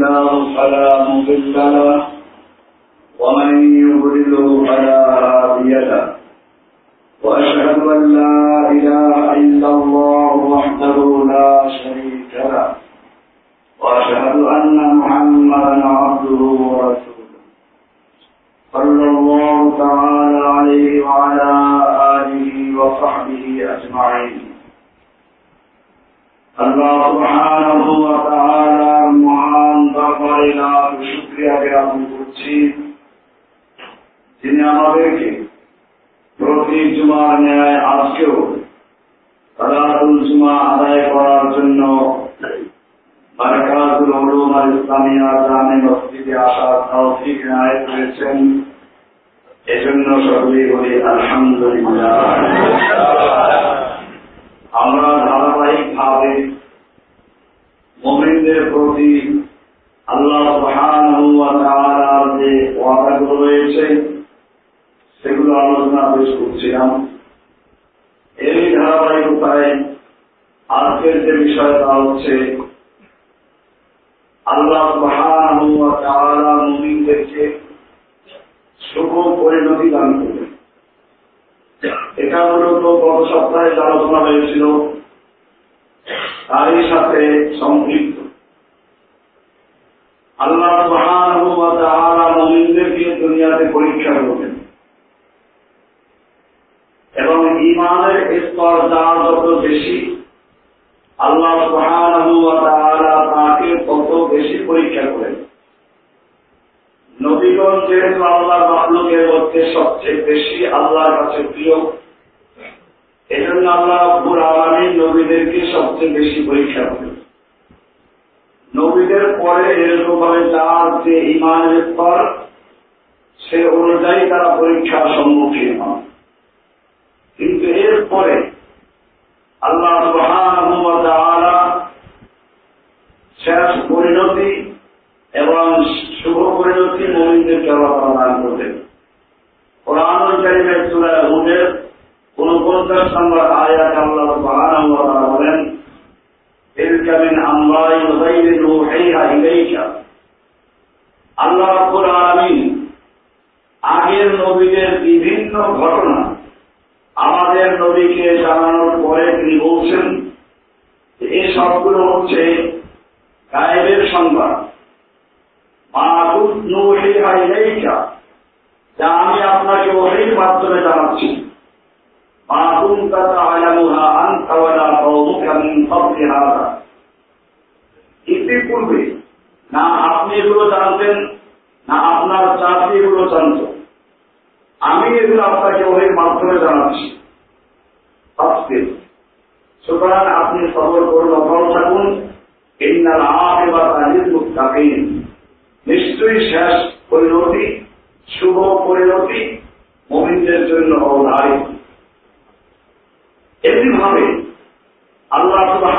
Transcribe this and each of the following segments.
الله فلا مضل له ومن يضلل فلا هادي له. وأشهد أن لا إله إلا الله وحده لا شريك له. وأشهد أن محمدا عبده ورسوله. صلى الله تعالى عليه وعلى آله وصحبه أجمعين. الله سبحانه শুকরিয়া করছি। যিনি আমাদেরকে প্রতি জুমার ন্যায় আজকেও সালাতুল জুমা আদায় করার জন্য বারাকাতুল উলুম আল ইসলামিয়া জামে মসজিদে আসার তৌফিক ন্যায় করেছেন। এজন্য সকলেই বলি আলহামদুলিল্লাহ। আমরা ধারাবাহিক ভাবে মোমিনদের প্রতি আল্লাহ যে ওয়াদাগুলো রয়েছে, সেগুলো আলোচনা পেশ করছিলাম। এই ধারাবাহিকতায় আজকের যে বিষয়টা হচ্ছে, আল্লাহ মুমিনদেরকে শুভ পরিণতি দান করবেন। এটা মূলত গত সপ্তাহে আলোচনা হয়েছিল, তারই সাথে সম্পৃক্ত আল্লাহ দুনিয়াতে পরীক্ষা করবেন এবং ইমানের স্তর যার যত বেশি, আল্লাহ তাকে তত বেশি পরীক্ষা করেন। নবীগণ যেহেতু আল্লাহ মাহলুকের মধ্যে সবচেয়ে বেশি আল্লাহর কাছে প্রিয় এই জন্য আল্লাহ আলমী নবীদেরকে সবচেয়ে বেশি পরীক্ষা করেন নবীদের পরে এরকম ভাবে যার যে ইমানের স্তর সে অনুযায়ী তারা পরীক্ষার সম্মুখীন হন। কিন্তু এরপরে আল্লাহ শেষ পরিণতি এবং শুভ পরিণতি মমিনদেরকে আল্লাহ দান করবেন চূড়ায় হুদের উনপঞ্চাশ নম্বর আয়াত আল্লাহ সুবহানাহু বলেন, তিলকা মিন আমরাই গায়রি আল্লাহ আলামিন আগের নবীদের বিভিন্ন ঘটনা আমাদের নবীকে জানানোর পরে তিনি বলছেন এই সবগুলো হচ্ছে গায়েবের সংবাদ। যা আমি আপনাকে ওহির মাধ্যমে জানাচ্ছি। ইতিপূর্বে না আপনি এগুলো জানতেন, না আপনার চাকরি এগুলো জানত। আমি এগুলো আপনাকে ওহির মাধ্যমে জানাচ্ছি। সুতরাং আপনি সবর করুন অফল থাকুন। এই ইন্নার আবার আজিজ মুক্তাকিন নিশ্চয়ই শেষ পরিণতি, শুভ পরিণতি মোমিনদের জন্য অবধারিত এমনিভাবে আল্লাহ সুবাহ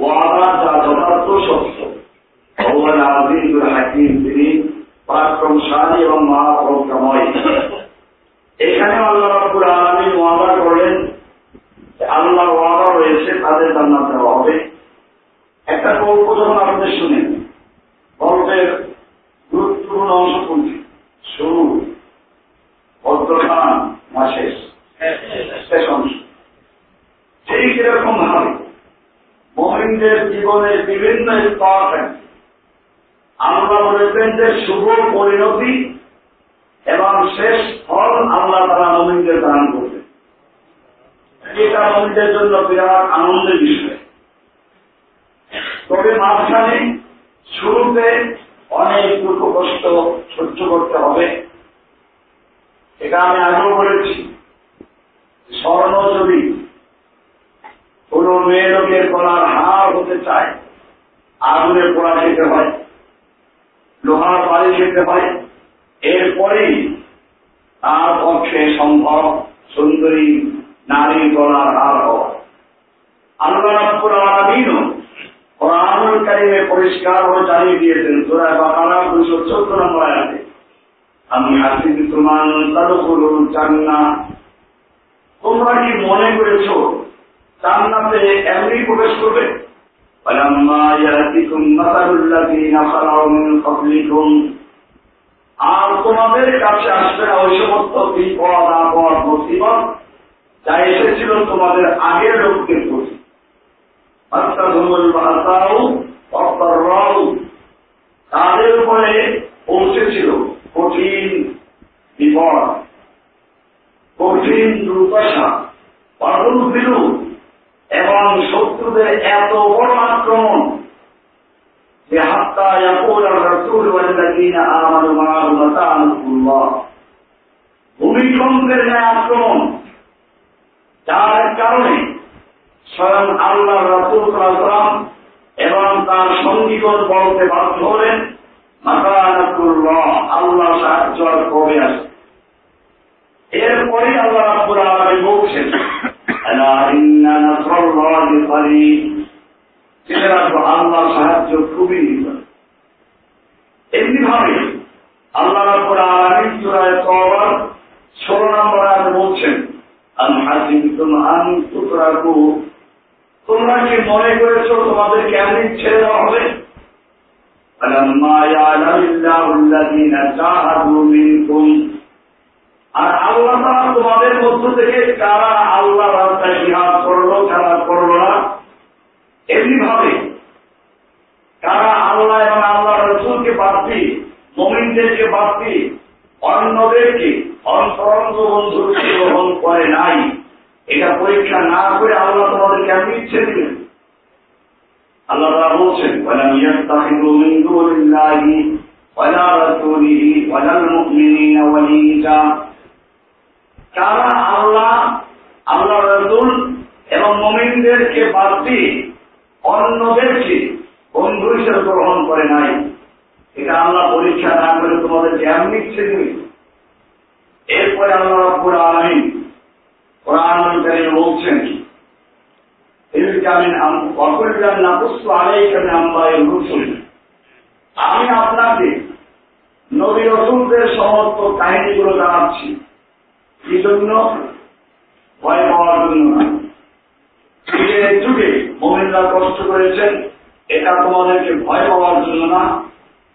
ওয়াদা যা যথার্থ সত্য। ভগবান আজিজুল হাকিম তিনি পরাক্রমশালী এবং মহাপরাক্রময় এখানে আল্লাহ রাব্বুল আলামিন ওয়াদা করলেন আল্লাহ ওয়াদা রয়েছে তাদের জান্নাত দেওয়া হবে। একটা গল্প যখন আপনি শুনেন গল্পের গুরুত্বপূর্ণ অংশ কোনটি? শুরু অর্ধখান না শেষ। শেষ অংশ। ঠিক এরকম ভাবে মহিনদের জীবনের বিভিন্ন স্তর থাকে আমরা বলেছেন যে শুভ পরিণতি এবং শেষ ফল আল্লাহ তারা মমিনদের দান করবে। এটা মমিনদের জন্য বিরাট আনন্দের বিষয়। তবে মাঝখানে শুরুতে অনেক দুঃখ কষ্ট সহ্য করতে হবে। এটা আমি আগেও বলেছি। স্বর্ণ যদি কোন মেয়ে লোকের গলার হার হতে চায় আগুনের পোড়া খেতে হয়, লোহার বাড়ি খেতে হয়, এরপরেই তার পক্ষে সম্ভব সুন্দরী নারী গলার হার হওয়া। পরিষ্কার হয়ে জানিয়ে দিয়েছেন তোরা সূরা বাকারা 214 নম্বর আয়াতে, আমি হাসিবতুমান তাদখুলুল জান্নাহ তোমরা কি মনে করেছ জান্নাতে এমনি প্রবেশ করবে। আর তোমাদের কাছে আসবে না ওই সমস্ত বিপদ, আপদ, মুসিবত যা এসেছিল তোমাদের আগের লোকদের প্রতি। তাদের উপরে পৌঁছেছিল কঠিন বিপদ, কঠিন দুর্দশা অর্ধ দিলুপ এবং শত্রুদের এত বড় আক্রমণ যে হাত্তা ভূমিকম্পের ন্যায় আক্রমণ, যার কারণে স্বয়ং আল্লাহ সাল্লাল্লাহু এবং তার সঙ্গীগণ বলতে বাধ্য হলেন মাতা নাসরুল্লাহ আল্লাহ সাহায্য আর কবে আসে এরপরে আল্লাহ রাব্বুল আলামিন বলছেন ইন্না নাসরুল্লাহি করিব জেনে রাখবো আল্লাহ সাহায্য খুবই নিকট এমনি ভাবে আল্লাহ রাব্বুল আলামিন সূরা তওবার 16 নম্বর আয়াতে বলছেন আম হাসিবতুম আন তুতরাকু তোমরা কি মনে করেছো তোমাদের কেমন ছেড়ে দেওয়া হবে فلما يعلم الله الذين جاهدوا منكم আর আল্লাহ তারা তোমাদের মধ্য থেকে কারা আল্লাহ রাস্তায় জিহাদ করলো কারা করলো না এমনি ভাবে কারা আল্লাহ এবং আল্লাহ রসুলকে বাদ দিয়ে মমিনদেরকে বাদ দিয়ে অন্যদেরকে অন্তরঙ্গ বন্ধু গ্রহণ করে নাই এটা পরীক্ষা না করে আল্লাহ তোমাদের কেমন ইচ্ছে দিলেন আল্লাহ তারা বলছেন ولم يتخذوا من دون الله ولا رسوله ولا المؤمنين وليجا কারা আল্লাহ আল্লাহ রসুল এবং মমিনদেরকে বাদ দিয়ে অন্যদেরকে বন্ধু হিসেবে গ্রহণ করে নাই। এটা আল্লাহ পরীক্ষা না করে তোমাদের জ্ঞান নিচ্ছে দিবে এরপরে আল্লাহ রব্বুল আলমিন কোরআন বলছেন আমি আপনাকে নবী রসুলদের সমস্ত কাহিনীগুলো জানাচ্ছি। কি জন্য ভয় পাওয়ার জন্য না। যুগে যুগে কষ্ট করেছেন, এটা তোমাদেরকে ভয় পাওয়ার জন্য না,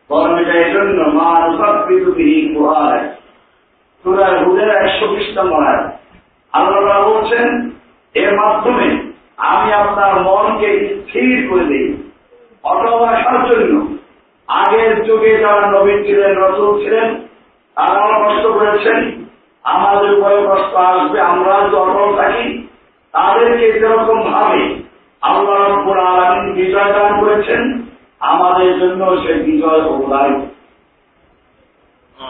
বরং এটা এই জন্য মা কুহায় সুরায় হুদের একশো বিশ নম্বর আল্লাহ বলছেন, এর মাধ্যমে আমি আপনার মনকে স্থির করে দিই অটল রাখার জন্য। আগের যুগে যারা নবীন ছিলেন, রসুল ছিলেন, তারাও কষ্ট করেছেন আমাদের উপরে কষ্ট আসবে আমরা অটল থাকি তাদেরকে যেরকম ভাবে আল্লাহ রব্বুল আলমিন বিজয় দান করেছেন আমাদের জন্য সে বিজয় অবদারিত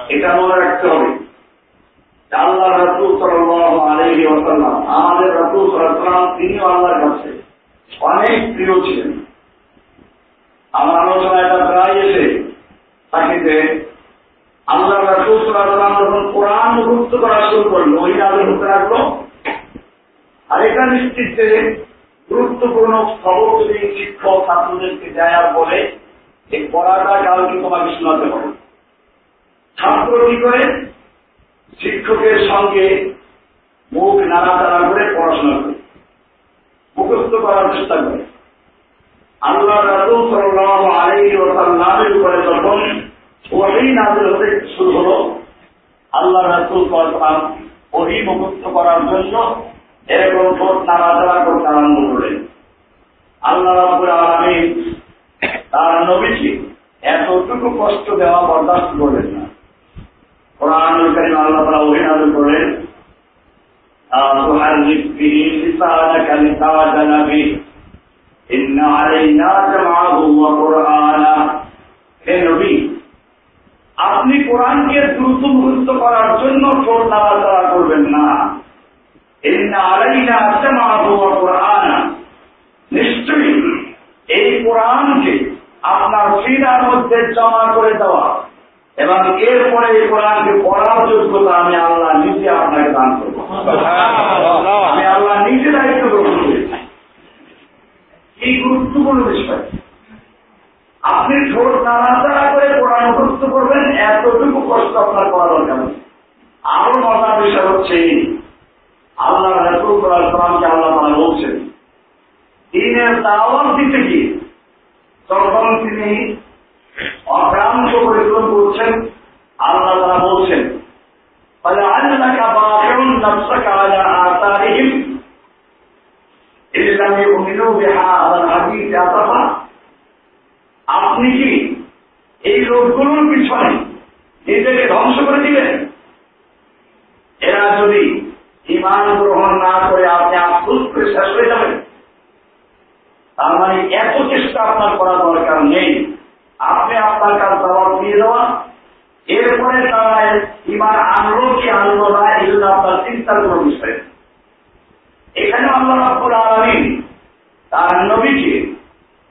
এটা মনে রাখতে হবে। আল্লাহ রসুল আলহি ওসাল্লাম আমাদের রসুল সাল্লাম তিনিও আল্লাহর কাছে অনেক প্রিয় ছিলেন। আমার আলোচনা এটা প্রায় এসে তাকে আল্লাহ রসুল যখন কোরআন মুক্ত করা শুরু করল ওই আগে হতে রাখল। আর এটা নিশ্চিত যে গুরুত্বপূর্ণ খবর যদি শিক্ষক ছাত্রদেরকে দেয় আর বলে, এই পড়াটা কালকে তোমাকে শোনাতে হবে। ছাত্র কি করে? শিক্ষকের সঙ্গে মুখ নাড়াচাড়া করে পড়াশোনা করে, মুখস্থ করার চেষ্টা করে। আল্লাহ রাসুল সাল্লাহ আলী ওসাল্লামের উপরে যখন ওহি নাজিল হতে শুরু হলো আল্লাহ রাসুল সাল্লাম ওহি মুখস্থ করার জন্য এরকম ঠোঁট নাড়াচাড়া করতে আরম্ভ করলেন আল্লাহ রাবুল আলমী তার নবীকে এতটুকু কষ্ট দেওয়া বরদাস্ত করলেন না কোরআন কারিম আল্লাহ তারা অভিনাদন করলেন تحرك به لسانك لتعجل به إن علينا جمعه وقرآنا হে নবী আপনি কোরআনকে দ্রুত মুহূর্ত করার জন্য ঠোঁট নাড়াচাড়া করবেন না। নিশ্চয়ই এই কোরআনকে আপনার সিনার মধ্যে জমা করে দেওয়া এবং এরপরে এই কোরআনকে পড়ার যোগ্যতা আমি আল্লাহ নিজে আপনাকে দান করব। আমি আল্লাহ নিজে দায়িত্ব গ্রহণ করেছি এই গুরুত্বপূর্ণ বিষয়। আপনি ঠোঁট নাড়াচাড়া করে কোরআন মুখস্থ করবেন এতটুকু কষ্ট আপনার করা দরকার নেই আরো মজার বিষয় হচ্ছে এই, আল্লাহ রাসুল সালামকে আল্লাহ তারা বলছেন দিনের দাওয়াত দিতে গিয়ে তখন তিনি অক্রান্ত পরিশ্রম করছেন আল্লাহ তারা বলছেন فلعلك باخع نفسك على آثارهم إن لم يؤمنوا بهذا الحديث أسفا আপনি কি এই লোকগুলোর পিছনে নিজেকে ধ্বংস করে দিবেন এরা যদি ইমান গ্রহণ না করে আপনি আফসুস করে শেষ হয়ে যাবেন, তার মানে এত চেষ্টা আপনার করা দরকার নেই আপনি আপনার কাজ জবাব দিয়ে দেওয়া, এরপরে তারা ইমান আনলো কি আনলো না জন্য আপনার চিন্তার কোন বিষয়। এখানে আল্লাহ রাব্বুল আলামিন তার নবীকে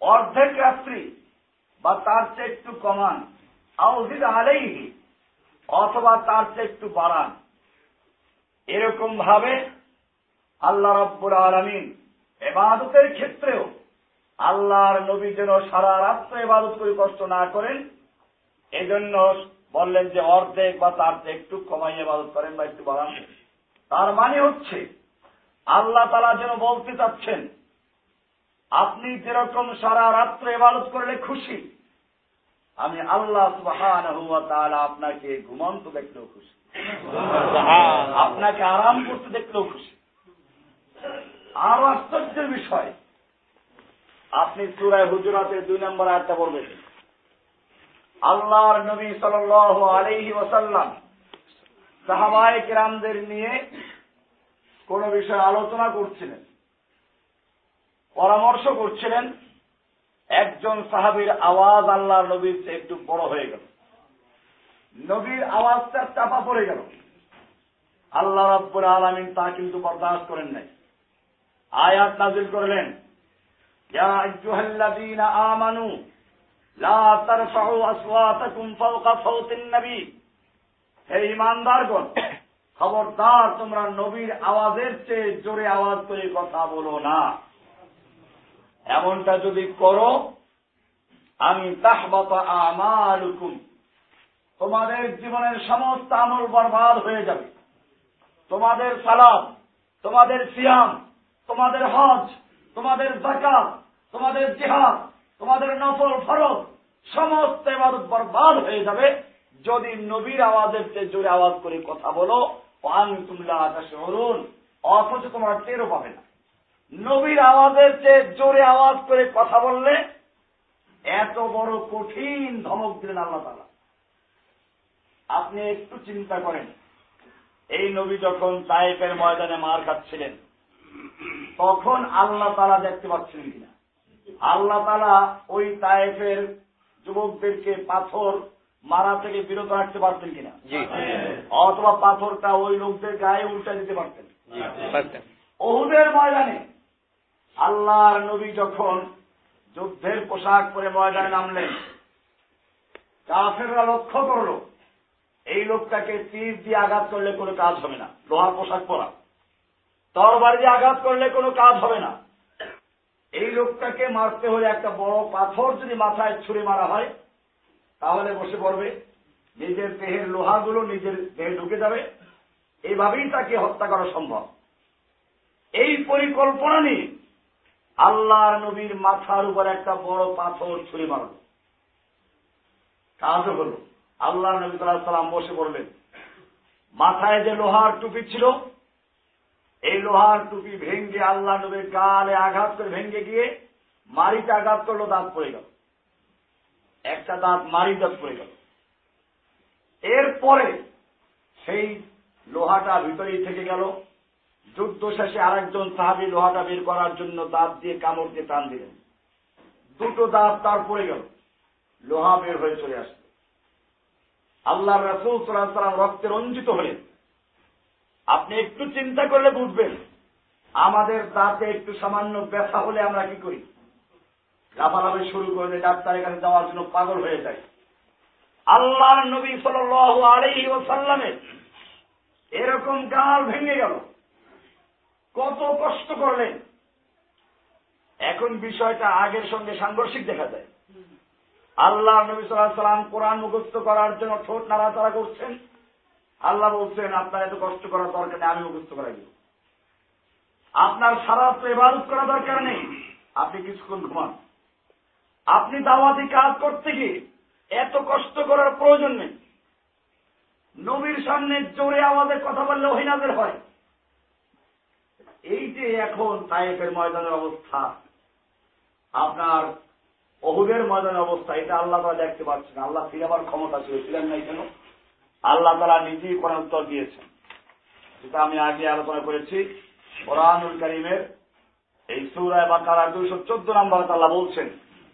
অর্ধেক রাত্রি, বা তার চেয়ে একটু কমান। আউজিদ অথবা তার চেয়ে একটু বাড়ান। এরকম ভাবে আল্লাহ রব্বুল আলমিন এবাদতের ক্ষেত্রেও আল্লাহর নবী যেন সারা রাত্র এবাদত করে কষ্ট না করেন, এজন্য বললেন যে অর্ধেক বা তার চেয়ে একটু কমাই এবাদত করেন বা একটু বাড়ান। তার মানে হচ্ছে আল্লাহ তালা যেন বলতে চাচ্ছেন আপনি যেরকম সারা রাত্র এবাদত করলে খুশি আমি আল্লাহ সুবহানাহু আপনাকে ঘুমন্ত দেখলেও খুশি। আপনাকে আরাম করতে দেখলেও খুশি। আরও আশ্চর্যের বিষয় আপনি সুরায় হুজুরাতের দুই নম্বর আয়াতটা বলবেন আল্লাহর নবী সাল্লাল্লাহু আলাইহি ওয়াসাল্লাম সাহাবায়ে কেরামদের নিয়ে কোন বিষয়ে আলোচনা করছিলেন, পরামর্শ করছিলেন, একজন সাহাবীর আওয়াজ আল্লাহর নবীর একটু বড় হয়ে গেল। নবীর আওয়াজটা চাপা পড়ে গেল। আল্লাহ রাব্বুল আলামিন তা কিন্তু বরদাস্ত করেন নাই। আয়াত নাজিল করলেন আমানু, লা তারফাউ আসওয়াতাকুম হে ঈমানদারগণ খবরদার, তোমরা নবীর আওয়াজের চেয়ে জোরে আওয়াজ করে কথা বলো না। এমনটা যদি করো, আমি তাহবাতা আমালুকুম, তোমাদের জীবনের সমস্ত আমল বরবাদ হয়ে যাবে। তোমাদের সালাম, তোমাদের সিয়াম, তোমাদের হজ, তোমাদের জাকাত তোমাদের জিহাদ, তোমাদের নফল ফরজ, সমস্ত এবাদত বরবাদ হয়ে যাবে। যদি নবীর আওয়াজের চেয়ে জোরে আওয়াজ করে কথা বলো পান তুমলা আকাশে অরুণ অথচ তোমরা টেরও পাবে না। নবীর আওয়াজের চেয়ে জোরে আওয়াজ করে কথা বললে এত বড় কঠিন ধমক দিলেন আল্লাহ তালা আপনি একটু চিন্তা করেন, এই নবী যখন তাইফের ময়দানে মার খাচ্ছিলেন, তখন আল্লাহ তালা দেখতে পাচ্ছিলেন কিনা? আল্লাহ তালা ওই তাইফের যুবকদেরকে পাথর মারা থেকে বিরত রাখতে পারতেন কিনা? অথবা পাথরটা ওই লোকদের গায়ে উল্টা দিতে পারতেন। ওহুদের ময়দানে আল্লাহর নবী যখন যুদ্ধের পোশাক পরে ময়দানে নামলেন কাফেররা লক্ষ্য করল এই লোকটাকে তীর দিয়ে আঘাত করলে কোনো কাজ হবে না লোহার পোশাক পরা। তরবারি দিয়ে আঘাত করলে কোনো কাজ হবে না। এই লোকটাকে মারতে হলে একটা বড় পাথর যদি মাথায় ছুঁড়ে মারা হয় তাহলে বসে পড়বে। নিজের দেহের লোহাগুলো নিজের দেহে ঢুকে যাবে। এইভাবেই তাকে হত্যা করা সম্ভব। এই পরিকল্পনা নিয়ে আল্লাহর নবীর মাথার উপর একটা বড় পাথর ছুঁড়ে মারল। কাজও হল। আল্লাহ নবী সাল্লাম বসে পড়লেন। মাথায় যে লোহার টুপি ছিল, এই লোহার টুপি ভেঙ্গে আল্লাহ নবীর গালে আঘাত করে ভেঙ্গে গিয়ে মারিতে আঘাত করল, দাঁত পড়ে গেল। একটা দাঁত মারি দাঁত পড়ে গেল। এরপরে সেই লোহাটা ভিতরেই থেকে গেল। যুদ্ধ শেষে আরেকজন সাহাবি লোহাটা বের করার জন্য দাঁত দিয়ে কামড় দিয়ে টান দিলেন। দুটো দাঁত তার পড়ে গেল। লোহা বের হয়ে চলে আসলো। আল্লাহ রসুল সাল্লাম রক্তে রঞ্জিত হলেন। আপনি একটু চিন্তা করলে বুঝবেন, আমাদের দাঁতে একটু সামান্য ব্যথা হলে আমরা কি করি? লাফালাফি শুরু করলে ডাক্তারের কাছে যাওয়ার জন্য পাগল হয়ে যায়। আল্লাহ নবী সাল আলহি ওসাল্লামের এরকম গাল ভেঙে গেল। কত কষ্ট করলেন। এখন বিষয়টা আগের সঙ্গে সাংঘর্ষিক দেখা যায়। আল্লাহ নবী সাল্লাহ সাল্লাম কোরআন মুখস্থ করার জন্য ঠোঁট নাড়াচাড়া করছেন। আল্লাহ বলছেন, আপনার এত কষ্ট করার দরকার নেই, আমি মুখস্থ করা দিব। আপনার সারা তো এবারত করা দরকার নেই। আপনি কিছুক্ষণ ঘুমান। আপনি দাওয়াতি কাজ করতে গিয়ে এত কষ্ট করার প্রয়োজন নেই। নবীর সামনে জোরে আমাদের কথা বললে ওহিনাদের হয়। এই যে এখন তাইফের ময়দানের অবস্থা, আপনার অহুদের ময়দানের অবস্থা, এটা আল্লাহ তারা দেখতে পাচ্ছেন। আল্লাহ ফিরাবার ক্ষমতা ছিল ছিলেন নাই কেন আল্লাহ তারা নিজেই কোরআন উত্তর দিয়েছেন। যেটা আমি আগে আলোচনা করেছি, কোরআনুল করিমের এই সৌরায় বা কারা দুইশো চোদ্দ নম্বর আল্লাহ বলছেন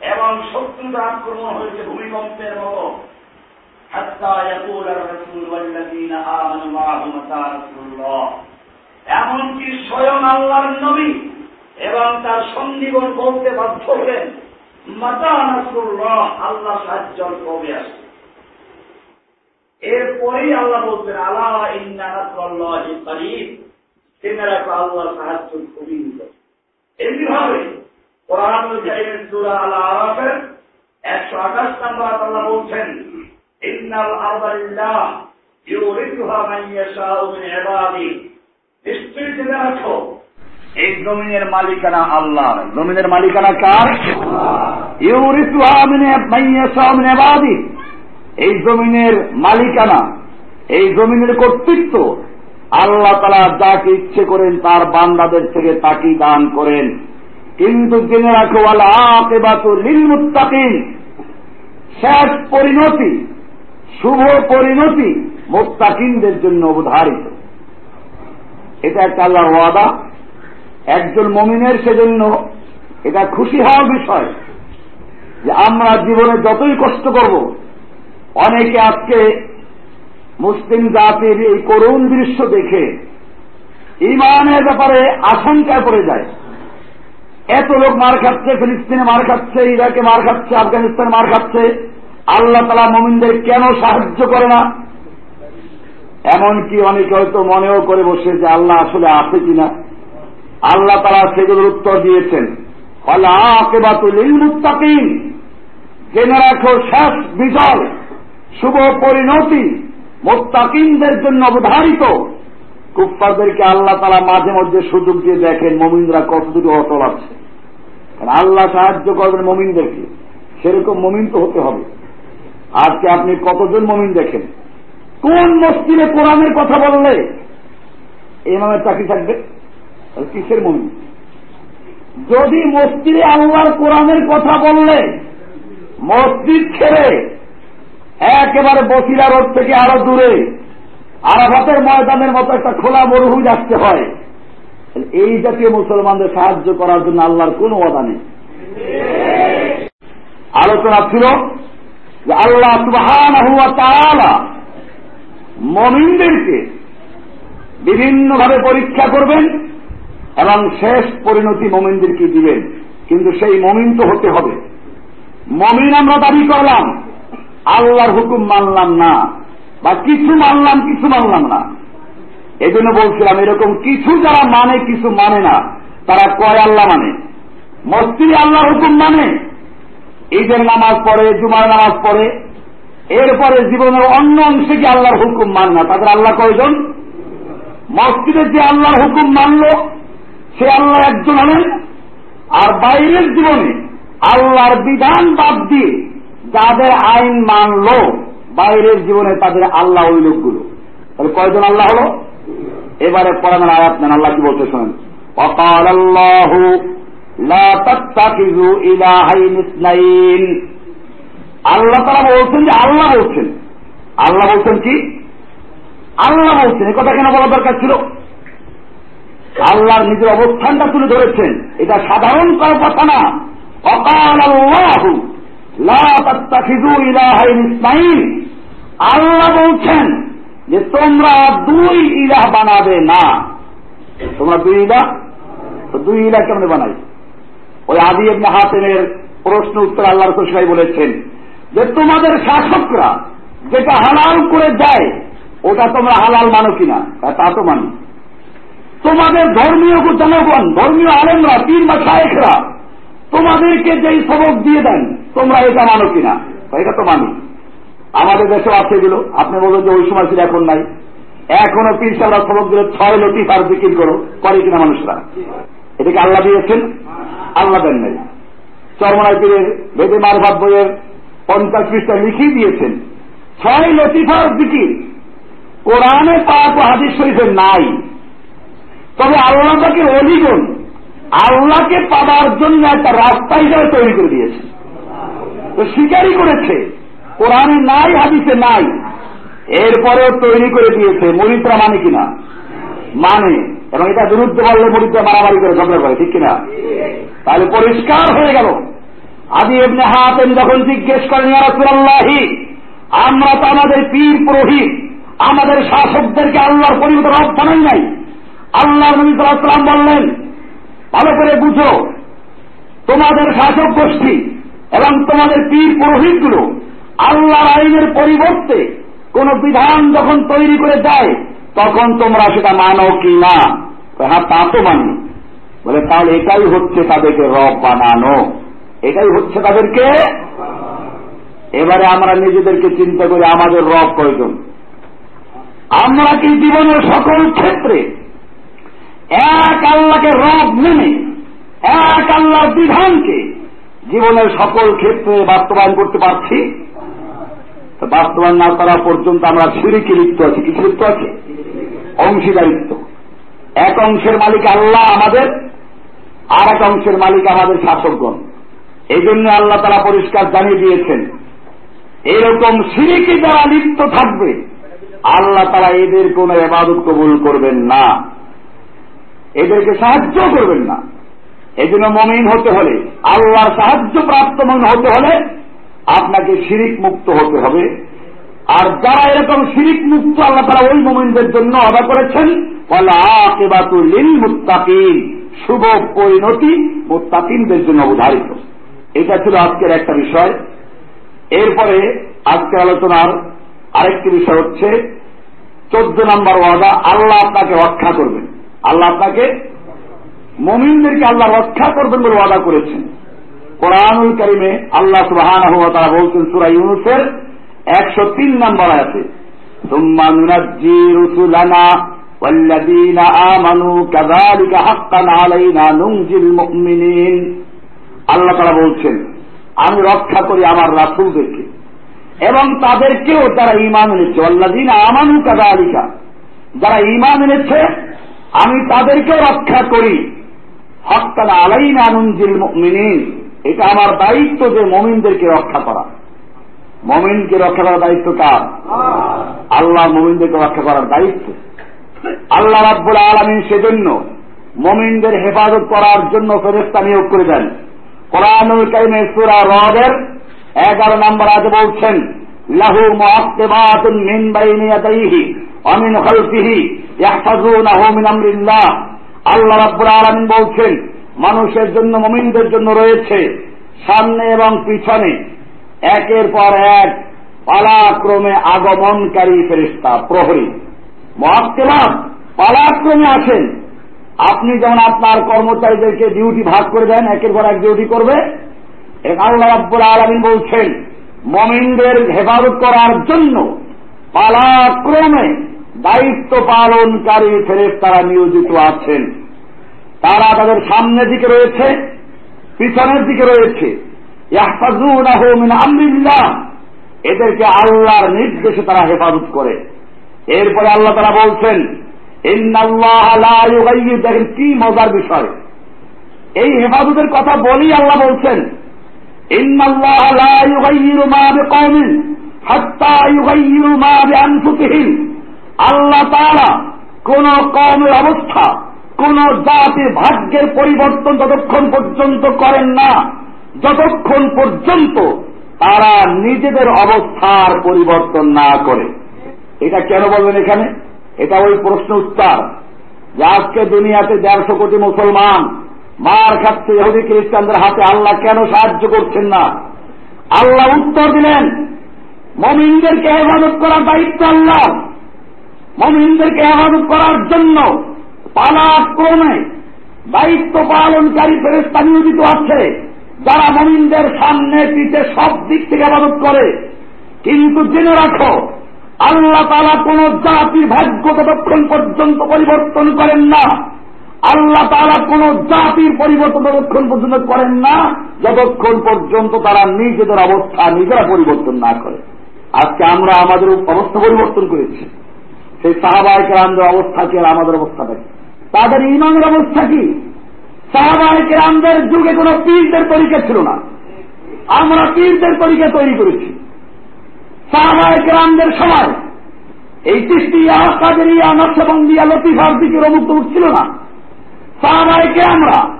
এবং শত্রুদের আক্রমণ হয়েছে ভূমিকম্পের মতো। এমনকি স্বয়ং আল্লাহর নবী এবং তার সন্দীবন বলতে বাধ্য হলেন মাতা নাসুল্লাহ আল্লাহ সাহায্য কবে আসে এরপরেই আল্লাহ বলছেন আল্লাহ ইন্দানাসল্লাহি তেনারা আল্লাহ সাহায্য খুবই এমনিভাবে এই জমিনের মালিকানা আল্লাহ জমিনের মালিকানা কার? এই জমিনের মালিকানা, এই জমিনের কর্তৃত্ব আল্লাহ তালা যাকে ইচ্ছে করেন তার বান্দাদের থেকে তাকেই দান করেন। কিন্তু জেনে রাখো লিলমুত্তাকিন। শেষ পরিণতি, শুভ পরিণতি মোত্তাকিনদের জন্য অবধারিত। এটা একটা আল্লাহর ওয়াদা। একজন মমিনের সেজন্য এটা খুশি হওয়ার বিষয় যে আমরা জীবনে যতই কষ্ট করব, অনেকে আজকে মুসলিম জাতির এই করুণ দৃশ্য দেখে ইমানের ব্যাপারে আশঙ্কায় পড়ে যায়। এত লোক মার খাচ্ছে, ফিলিস্তিনে মার খাচ্ছে, ইরাকে মার খাচ্ছে, আফগানিস্তানে মার খাচ্ছে। আল্লাহ তালা মোমিনদের কেন সাহায্য করে না? এমনকি অনেকে হয়তো মনেও করে বসে যে আল্লাহ আসলে আছে কিনা। আল্লাহ তালা সেগুলোর উত্তর দিয়েছেন। মুত্তাকিন জেনে রাখো, শেষ বিজয়, শুভ পরিণতি মোত্তাকিনদের জন্য অবধারিত। কুপ্পাদেরকে আল্লাহ তারা মাঝে মধ্যে সুযোগ দিয়ে দেখেন মমিনরা কতটুকু অটল আছে। আল্লাহ সাহায্য করবেন মমিনদেরকে। সেরকম মমিন তো হতে হবে। আজকে আপনি কতজন মমিন দেখেন? কোন মসজিদে কোরআনের কথা বললে এমামের চাকরি থাকবে? কিসের মমিন? যদি মসজিদে আল্লাহর কোরআনের কথা বললে মসজিদ ছেড়ে একেবারে বসিরা রোড থেকে আরও দূরে আরাফাতের ময়দানের মতো একটা খোলা মরুভূমি আসতে হয়। এই জাতীয় মুসলমানদের সাহায্য করার জন্য আল্লাহর কোন ওয়াদা নেই। আলোচনা ছিল যে আল্লাহ সুবাহান মমিনদেরকে বিভিন্নভাবে পরীক্ষা করবেন এবং শেষ পরিণতি মমিনদেরকে দিবেন। কিন্তু সেই মমিন তো হতে হবে। মমিন আমরা দাবি করলাম, আল্লাহর হুকুম মানলাম না। বা কিছু মানলাম কিছু মানলাম না। এই জন্য বলছিলাম, এরকম কিছু যারা মানে কিছু মানে না, তারা কয় আল্লাহ মানে? মসজিদে আল্লাহর হুকুম মানে? ঈদের নামাজ পড়ে, জুমার নামাজ পড়ে, এরপরে জীবনের অন্য অংশে কি আল্লাহর হুকুম মানে না। তাদের আল্লাহ কয়জন? মসজিদে যে আল্লাহর হুকুম মানল, সে আল্লাহ একজন হলেন। আর বাইরের জীবনে আল্লাহর বিধান বাদ দিয়ে যাদের আইন মানল বাইরের জীবনে তাদের আল্লাহ ওই লোকগুলো। তাহলে কয়জন আল্লাহ হলো? এবারে পড়ানোর আয়াত নেন, আল্লাহ কি বলতে শোনেন? আল্লাহ তারা বলছেন যে আল্লাহ বলছেন। আল্লাহ বলছেন কি? আল্লাহ বলছেন। কথা কেন বলা দরকার ছিল? আল্লাহর নিজের অবস্থানটা তুলে ধরেছেন। এটা সাধারণ কর কথা না। অকাল আল্লাহ ইলাহাইন আল্লাহ বলছেন যে তোমরা দুই ইলাহ বানাবে না। তোমরা দুই ইলাহ? তো দুই ইলাহ কেমনে বানাই? ওই আদি এমনি প্রশ্ন উত্তর আল্লাহ রসুলাই বলেছেন যে তোমাদের শাসকরা যেটা হালাল করে দেয়, ওটা তোমরা হালাল মানো কিনা? তা তো মানি। তোমাদের ধর্মীয় জনগণ, ধর্মীয় আলেমরা, পীর বা শায়েখরা তোমাদেরকে যেই সবক দিয়ে দেন, তোমরা এটা মানো কিনা? এটা তো মানি। আমাদের দেশে আছে এগুলো। আপনি বলবেন যে ওই সময় ছিল, এখন নাই। এখনও পীর সাহরা সবক দিলে ছয় লতিফ আর বিক্রি করো, করে কিনা মানুষরা? এটাকে আল্লাহ দিয়েছেন? আল্লাহ দেন নাই। চরমনায় পীরের বেদে মারভাত বইয়ের পঞ্চাশ পৃষ্ঠা লিখিয়ে দিয়েছেন, ছয় লতিফার দিকির কোরআনে পাক ও হাদিস শরীফে নাই। তবে আল্লাহ তাকে অলিগুণ আল্লাহকে পাবার জন্য একটা রাস্তা হিসাবে তৈরি করে দিয়েছে তো স্বীকারই করেছে কোরআনে নাই, হাদিসে নাই। এরপরেও তৈরি করে দিয়েছে মরিদরা মানে কিনা মানে এবং এটা বিরুদ্ধে বললে মরিদরা মারামারি করে ঝগড়া করে, ঠিক কিনা? তাহলে পরিষ্কার হয়ে গেল। আদি এমনি হাতেন যখন জিজ্ঞেস করেন ইয়ারসুল্লাহি আমরা তো আমাদের পীর পুরোহিত, আমাদের শাসকদেরকে আল্লাহর পরিবর্তন রব বানাই নাই। আল্লাহ নবী বললেন, ভালো করে বুঝো, তোমাদের শাসক গোষ্ঠী এবং তোমাদের পীর পুরোহিতগুলো আল্লাহর আইনের পরিবর্তে কোন বিধান যখন তৈরি করে দেয়, তখন তোমরা সেটা মানো কি না? হ্যাঁ তা তো মানি। বলে, তাহলে এটাই হচ্ছে তাদেরকে রব বানানো। এটাই হচ্ছে তাদেরকে এবারে আমরা নিজেদেরকে চিন্তা করি, আমাদের রব প্রয়োজন আমরা কি জীবনের সকল ক্ষেত্রে এক আল্লাহকে রব মেনে, এক আল্লাহর বিধানকে জীবনের সকল ক্ষেত্রে বাস্তবায়ন করতে পারছি? বাস্তবায়ন না করা পর্যন্ত আমরা সিঁড়িকে লিপ্ত আছি কিছু লিপ্ত আছে? অংশীদারিত্ব। এক অংশের মালিক আল্লাহ আমাদের, আর এক অংশের মালিক আমাদের শাসকগণ। এই জন্য আল্লাহ তারা পরিষ্কার জানিয়ে দিয়েছেন, এরকম সিঁড়িকে যারা লিপ্ত থাকবে, আল্লাহ তারা এদের কোন এবাদত কবুল করবেন না। এদেরকে সাহায্য করবেন না। এই জন্য মমিন হতে হলে, আল্লাহর সাহায্য প্রাপ্ত মন হতে হলে আপনাকে শিরিক মুক্ত হতে হবে। আর যারা এরকম শিরিক মুক্ত আল্লাহ তারা ওই মোমিনদের জন্য অদা করেছেন শুভ পরিণতি মুত্তাকিনদের জন্য অবধারিত। এটা ছিল আজকের একটা বিষয়। এরপরে আজকের আলোচনার আরেকটি বিষয় হচ্ছে, চোদ্দ নম্বর ওয়াদা, আল্লাহ আপনাকে রক্ষা করবেন। আল্লাহ আপনাকে মমিনদেরকে আল্লাহ রক্ষা করবেন বলে ওয়াদা করেছেন। কোরআনুল করিমে আল্লাহ সুবাহান তারা বলছেন সুরাই ইউনুসের একশো তিন নম্বর আছে আল্লাহ তারা বলছেন, আমি রক্ষা করি আমার রাসুলদেরকে এবং তাদেরকেও যারা ইমান এনেছে অল্লাদিন আমানু কাদা আলিকা যারা ইমান এনেছে, আমি তাদেরকেও রক্ষা করি। হকাল আলাইন আনন্দিল মিনিন এটা আমার দায়িত্ব যে মমিনদেরকে রক্ষা করা। মমিনকে রক্ষা করার দায়িত্ব কার? আল্লাহ মমিনদেরকে রক্ষা করার দায়িত্ব। আল্লাহ রাব্বুল আলমিন সেজন্য মমিনদের হেফাজত করার জন্য ফেরেস্তা নিয়োগ করে দেন। কোরআনুল কাইমে সুরা এগারো নম্বর আজ বলছেন, লাহু মুআক্কিবাতুন মিন বাইনি ইয়াদাইহি ইয়াহফাজুনাহু মিন আমরিল্লাহ। আল্লাহ রাব্বুল আলামিন বলছেন মানুষের জন্য, মুমিনদের জন্য রয়েছে, সামনে এবং পিছনে, একের পর এক পালাক্রমে আগমনকারী ফেরিস্তা প্রহরী। মহাক্কেবাদ পালাক্রমে আসেন। আপনি যেমন আপনার কর্মচারীদেরকে ডিউটি ভাগ করে দেন, একের পর এক ডিউটি করবে। আল্লাহ আলমিন বলছেন, মমিনদের হেফাজত করার জন্য পালাক্রমে দায়িত্ব পালনকারী ফেরেস্তারা নিয়োজিত আছেন। তারা তাদের সামনের দিকে রয়েছে, পিছনের দিকে রয়েছে। এদেরকে আল্লাহর নির্দেশে তারা হেফাজত করে। এরপরে আল্লাহ তারা বলছেন দেখেন কি মজার বিষয়। এই হেফাজতের কথা বলি আল্লাহ বলছেন আল্লাহ তারা কোন কমের অবস্থা কোন জাতির ভাগ্যের পরিবর্তন যতক্ষণ পর্যন্ত করেন না, যতক্ষণ পর্যন্ত তারা নিজেদের অবস্থার পরিবর্তন না করে। এটা কেন বলবেন এখানে? এটা ওই প্রশ্ন উত্তর। যে আজকে দুনিয়াতে দেড়শো কোটি মুসলমান, মার খাচ্ছে ইহুদি খ্রিস্টানদের হাতে আল্লাহ কেন সাহায্য করছেন না? আল্লাহ উত্তর দিলেন, মমিনদেরকে হেফাজত করার দায়িত্ব আল্লাহ। মমিনদেরকে হেফাজত করার জন্য পালাক্রমে দায়িত্ব পালনকারী ফেরেস্তা নিয়োজিত আছে, যারা মমিনদের সামনে পিঠে সব দিক থেকে হেফাজত করে। কিন্তু জেনে রাখো, আল্লাহ তালা কোন জাতির ভাগ্য ততক্ষণ পর্যন্ত পরিবর্তন করেন না। আল্লাহ তারা কোন জাতির পরিবর্তন ততক্ষণ পর্যন্ত করেন না, যতক্ষণ পর্যন্ত তারা নিজেদের অবস্থা নিজেরা পরিবর্তন না করে। আজকে আমরা আমাদের অবস্থা পরিবর্তন করেছি। সেই সাহাবাহিক রামদের অবস্থা কি আর আমাদের অবস্থা দেখি তাদের ইমানের অবস্থা কি? সাহাবাহিক রামদের যুগে কোন পীরদের তরিকা ছিল না। আমরা পীরদের তরিকা তৈরি করেছি। সাহাবাহিক রামদের সময় এই তিস্তিয়া কাদেরিয়া নকশবন্দিয়া লতিফার দিকে অমুক্ত ছিল না। সাহাবাহিকে আমরা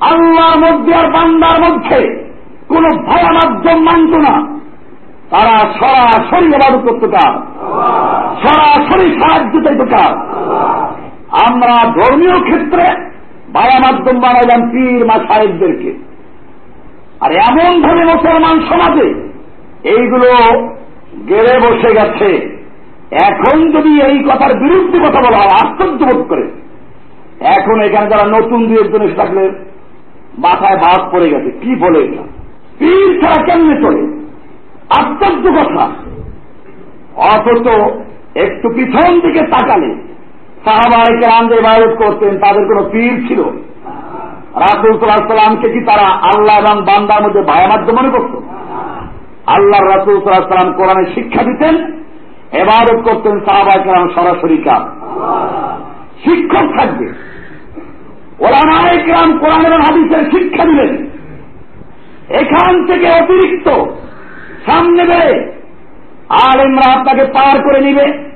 আল্লাহর মধ্যে আর বান্দার মধ্যে কোন ভয়া মাধ্যম মানত না। তারা সরাসরি অবাদত করত কার সরাসরি সাহায্য চাইত কার? আমরা ধর্মীয় ক্ষেত্রে ভায়া মাধ্যম বানাইলাম পীর মা সাহেবদেরকে। আর এমন ভাবে মুসলমান সমাজে এইগুলো গেড়ে বসে গেছে। এখন যদি এই কথার বিরুদ্ধে কথা বলা হয়, আশ্চর্য বোধ করে। এখন এখানে যারা নতুন দুই একজন থাকলে মাথায় ভাত পড়ে গেছে। কি বলে এটা? পীর ছাড়া কেমনে চলে? আশ্চর্য কথা। অথচ একটু পিছন দিকে তাকালে সাহাবাহিকে রামদের ইবাদত করতেন, তাদের কোন পীর ছিল। রাসুল সাল্লামকে কি তারা আল্লাহ এবং বান্দার মধ্যে ভায়া মাধ্যম মনে করত? আল্লাহ রাসুল সাল্লাম কোরআনে শিক্ষা দিতেন এবাদত করতেন সাহাবাহিক রাম সরাসরি কাজ শিক্ষক থাকবে। ওলামায় গ্রাম কোরআন এবং হাদিসের শিক্ষা দিলেন। এখান থেকে অতিরিক্ত সামনে বেড়ে আলেমরা আপনাকে পার করে নিবে।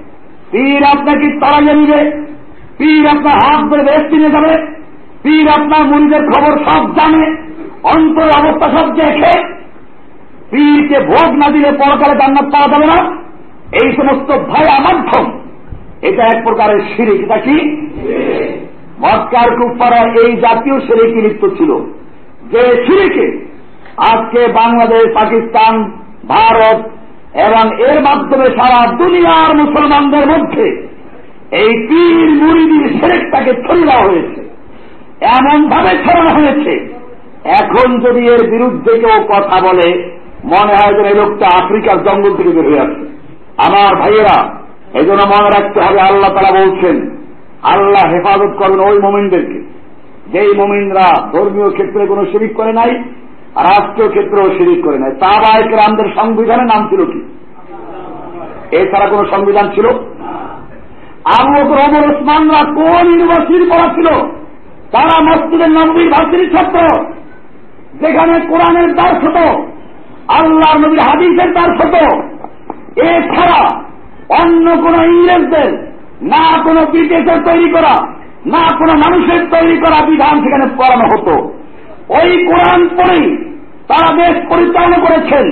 পীর আপনাকে তাড়াইয়ে নিবে পীর আপনার হাত ধরে বেশ নিয়ে যাবে। পীর আপনার মুড়িদের খবর সব জানে। অন্তর অবস্থা সব দেখে। পীরকে ভোগ না দিলে পরকালে জান্নাত পাওয়া যাবে না। এই সমস্ত ভায়া মাধ্যম এটা এক প্রকারের সিরিক এটা কি? মস্কার কুপ্পারা এই জাতীয় সিরিকি লিপ্ত ছিল। যে সিরিকে আজকে বাংলাদেশ, পাকিস্তান, ভারত এবং এর মাধ্যমে সারা দুনিয়ার মুসলমানদের মধ্যে এই পীর মুড়িদির সেরেকটাকে ছড়িয়ে দেওয়া হয়েছে। এমন ভাবে ছড়ানো হয়েছে, এখন যদি এর বিরুদ্ধে কেউ কথা বলে, মনে হয় যেন এই লোকটা আফ্রিকার জঙ্গল থেকে বের হয়ে আসছে। আমার ভাইয়েরা, এই জন্য মনে রাখতে হবে, আল্লাহ তারা বলছেন, আল্লাহ হেফাজত করবেন ওই মোমিনদেরকে। যেই মোমিনরা ধর্মীয় ক্ষেত্রে কোনো শিরিক করে নাই রাষ্ট্রীয় ক্ষেত্রেও শিরিক করে নাই। তাবায়ক রামদের সংবিধানের নাম ছিল কি? এছাড়া কোন সংবিধান ছিল? আবু রহমান ওসমানরা কোন ইউনিভার্সিটি ছিল? তারা মসজিদের নবীর ভাষির ছাত্র, যেখানে কোরআনের দ্বার ছোট আল্লাহ নবীর হাদিসের দ্বার ছোট। এছাড়া অন্য কোন ইংরেজদের, না কোন ব্রিটিশের তৈরি করা, না কোন মানুষের তৈরি করা বিধান সেখানে পড়ানো হতো। ওই কোরআন পড়েই তারা দেশ পরিচালনা করেছেন।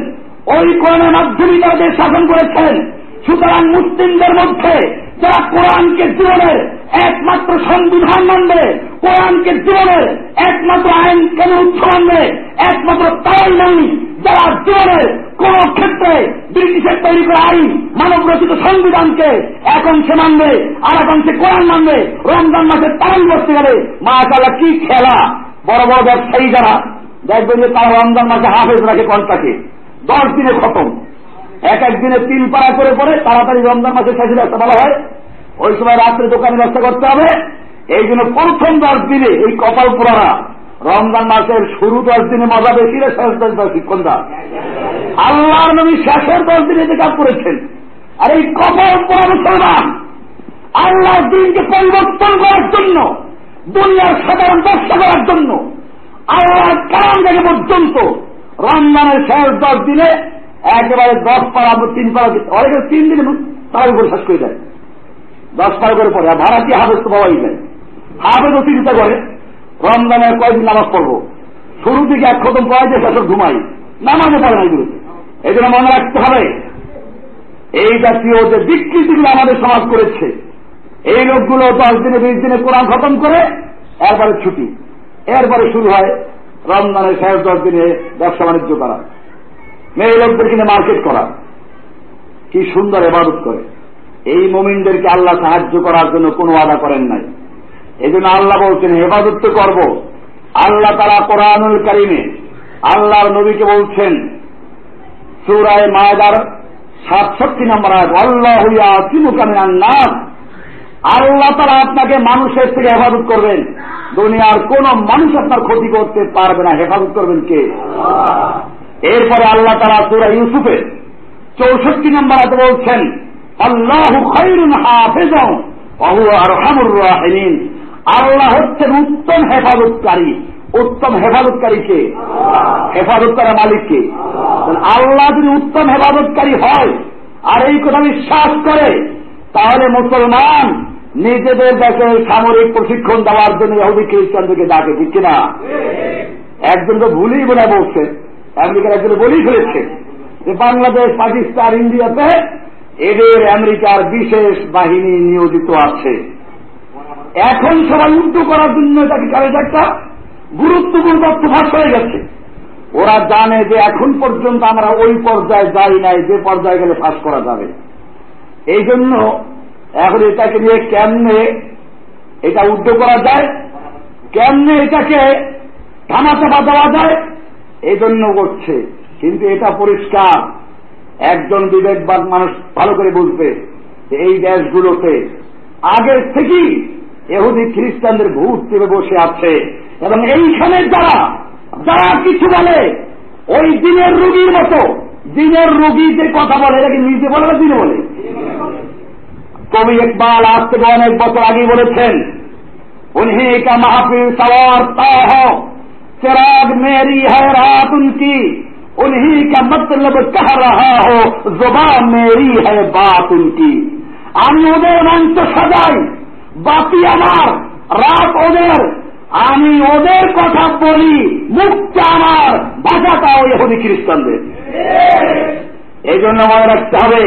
ওই কোরআনের মাধ্যমে তারা দেশ শাসন করেছেন। সুতরাং মুসলিমদের মধ্যে যারা কোরআনকে জীবনের একমাত্র সংবিধান মানবে, কোরআনকে জীবনের একমাত্র আইন কেন উৎস মানবে, একমাত্র তাই নয় যারা জীবনের কোন ক্ষেত্রে ব্রিটিশের তৈরি করা আইন মানব রচিত সংবিধানকে এক অংশে মানবে আর এক অংশে কোরআন মানবে, রমজান মাসে তারাই বসতে গেলে মা তালা কি খেলা। বড় বড় ব্যবসায়ী যারা দেখবেন যে তারা রমজান মাসে হাফেজ রাখে কন্টাকে দশ দিনে খতম। এক এক দিনে তিন পাড়া করে পরে তাড়াতাড়ি রমজান মাসে শেষে ব্যবসা বলা হয়। ওই সময় রাত্রে দোকানে ব্যবসা করতে হবে। এই জন্য প্রথম দশ দিনে এই কপাল পোড়ারা রমজান মাসের শুরু দশ দিনে মজা বেশি রে শেষ দশ বেশি কোনটা আল্লাহর নবী শেষের দশ দিনে যে কাজ করেছেন, আর এই কপাল পোড়া মুসলমান আল্লাহর দিনকে পরিবর্তন করার জন্য দুনিয়ার সাধারণ ব্যবসা করার জন্য আল্লাহর কারণ থেকে পর্যন্ত রমজানের শেষ দশ দিনে একেবারে দশ পাড়া তিন পাড়া অনেকে তিন দিনে তার উপর শেষ করে দেয়। দশ পাড়া করে পরে, আর ভাড়া কি হাফেজ তো পাওয়াই যায়। হাফেজও চিন্তা করে, রমজানের কয়েকদিন নামাজ পড়ব। শুরু থেকে এক খতম পড়াই যে শেষ ঘুমাই। নামাজে পড়ে না এগুলোতে এই জন্য মনে রাখতে হবে, এই জাতীয় যে বিকৃতিগুলো আমাদের সমাজ করেছে এই লোকগুলো দশ দিনে, বিশ দিনে কোরআন খতম করে, এরপরে ছুটি। এরপরে শুরু হয় রমজানের শেষ দশ দিনে ব্যবসা বাণিজ্য করা। মেয়ে লোকদের কিনে মার্কেট করা। কি সুন্দর এবাদত করে। এই মোমিনদেরকে আল্লাহ সাহায্য করার জন্য কোনো আদা করেন নাই। এই জন্য আল্লাহ বলছেন হেফাজত তো করব। আল্লাহ তারা কোরআনুল কারিমে আল্লাহর নবীকে বলছেন, সুরায় মায়দার সাতষট্টি নম্বর আয়াত, আল্লাহ হইয়া নাম আল্লাহ তারা আপনাকে মানুষের থেকে হেফাজত করবেন। দুনিয়ার কোন মানুষ আপনার ক্ষতি করতে পারবে না। হেফাজত করবেন কে? এরপরে আল্লাহ তারা সুরা ইউসুফের চৌষট্টি নম্বর আয়াত বলছেন, আল্লাহ আল্লাহ হচ্ছেন উত্তম হেফাজতকারী। উত্তম হেফাজতকারীকে হেফাজত করা মালিককে আল্লাহ যদি উত্তম হেফাজতকারী হয়, আর এই কথা বিশ্বাস করে তাহলে মুসলমান নিজেদের দেশে সামরিক প্রশিক্ষণ দেওয়ার জন্য ইহুদি খ্রিস্টানদেরকে ডাকে, ঠিক কিনা? একজন তো ভুলেই বলে বলছে, আমেরিকার একজন বলেই ফেলেছে যে বাংলাদেশ, পাকিস্তান, ইন্ডিয়াতে এদের আমেরিকার বিশেষ বাহিনী নিয়োজিত আছে। এখন সবাই উল্টো করার জন্য এটাকে কারণ একটা গুরুত্বপূর্ণ তথ্য ফাঁস হয়ে গেছে। ওরা জানে যে এখন পর্যন্ত আমরা ওই পর্যায়ে যাই নাই, যে পর্যায়ে গেলে ফাঁস করা যাবে। এই জন্য এখন এটাকে নিয়ে কেমনে এটা উদ্যোগ করা যায়? কেমনে এটাকে থামাচাপা দেওয়া যায়? এই জন্য করছে। কিন্তু এটা পরিষ্কার। একজন বিবেকবাদ মানুষ ভালো করে বুঝবে যে এই দেশগুলোতে আগের থেকেই এহুদি খ্রিস্টানদের ভূত চেপে বসে আছে। এবং এইখানে যারা যারা কিছু বলে, ওই দিনের রুগীর মতো, দিনের রুগী যে কথা বলে, এটাকে নিজে বলে না দিনে বলে? কবি ইকবাল আজ থেকে অনেক বছর আগে বলেছেন উনহি কা মাহফিল সওয়ার তাহ চিরাগ মেরি হ্যায় রাত উনকি উনহি কা মতলব কহ রহা হো জুবা মেরি হ্যায় বাত উনকি আমি ওদের মঞ্চ সাজাই বাতি আমার রাত ওদের আমি ওদের কথা বলি মুখটা আমার বাজাটা ওই হবি খ্রিস্টানদের এই জন্য মনে রাখতে হবে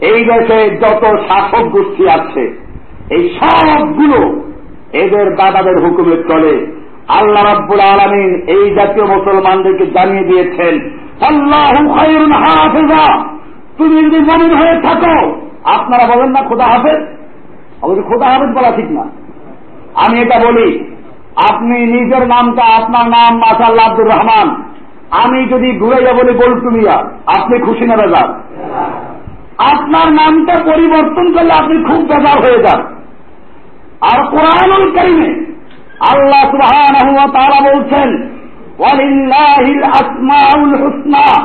এই দেশে যত শাসক গোষ্ঠী আছে, এই সবগুলো এদের দাদাদের হুকুমে চলে। আল্লাহ রাব্বুল আলমিন এই জাতীয় মুসলমানদেরকে জানিয়ে দিয়েছেন হাফেজা। তুমি যদি মমিন হয়ে থাকো, আপনারা বলেন না খোদা হাফেজ? অবশ্য খোদা হাফেজ বলা ঠিক না। আমি এটা বলি, আপনি নিজের নামটা, আপনার নাম মাসাল্লাহ আব্দুর রহমান। আমি যদি ঘুরে যাব বলি বলটু মিয়া আপনি খুশি না বেজার? আপনার নামটা পরিবর্তন করলে আপনি খুব বেজার হয়ে যান। আর কোরআনুল কারিমে আল্লাহ সুবহান তারা বলছেন আসমাউল হুসনা।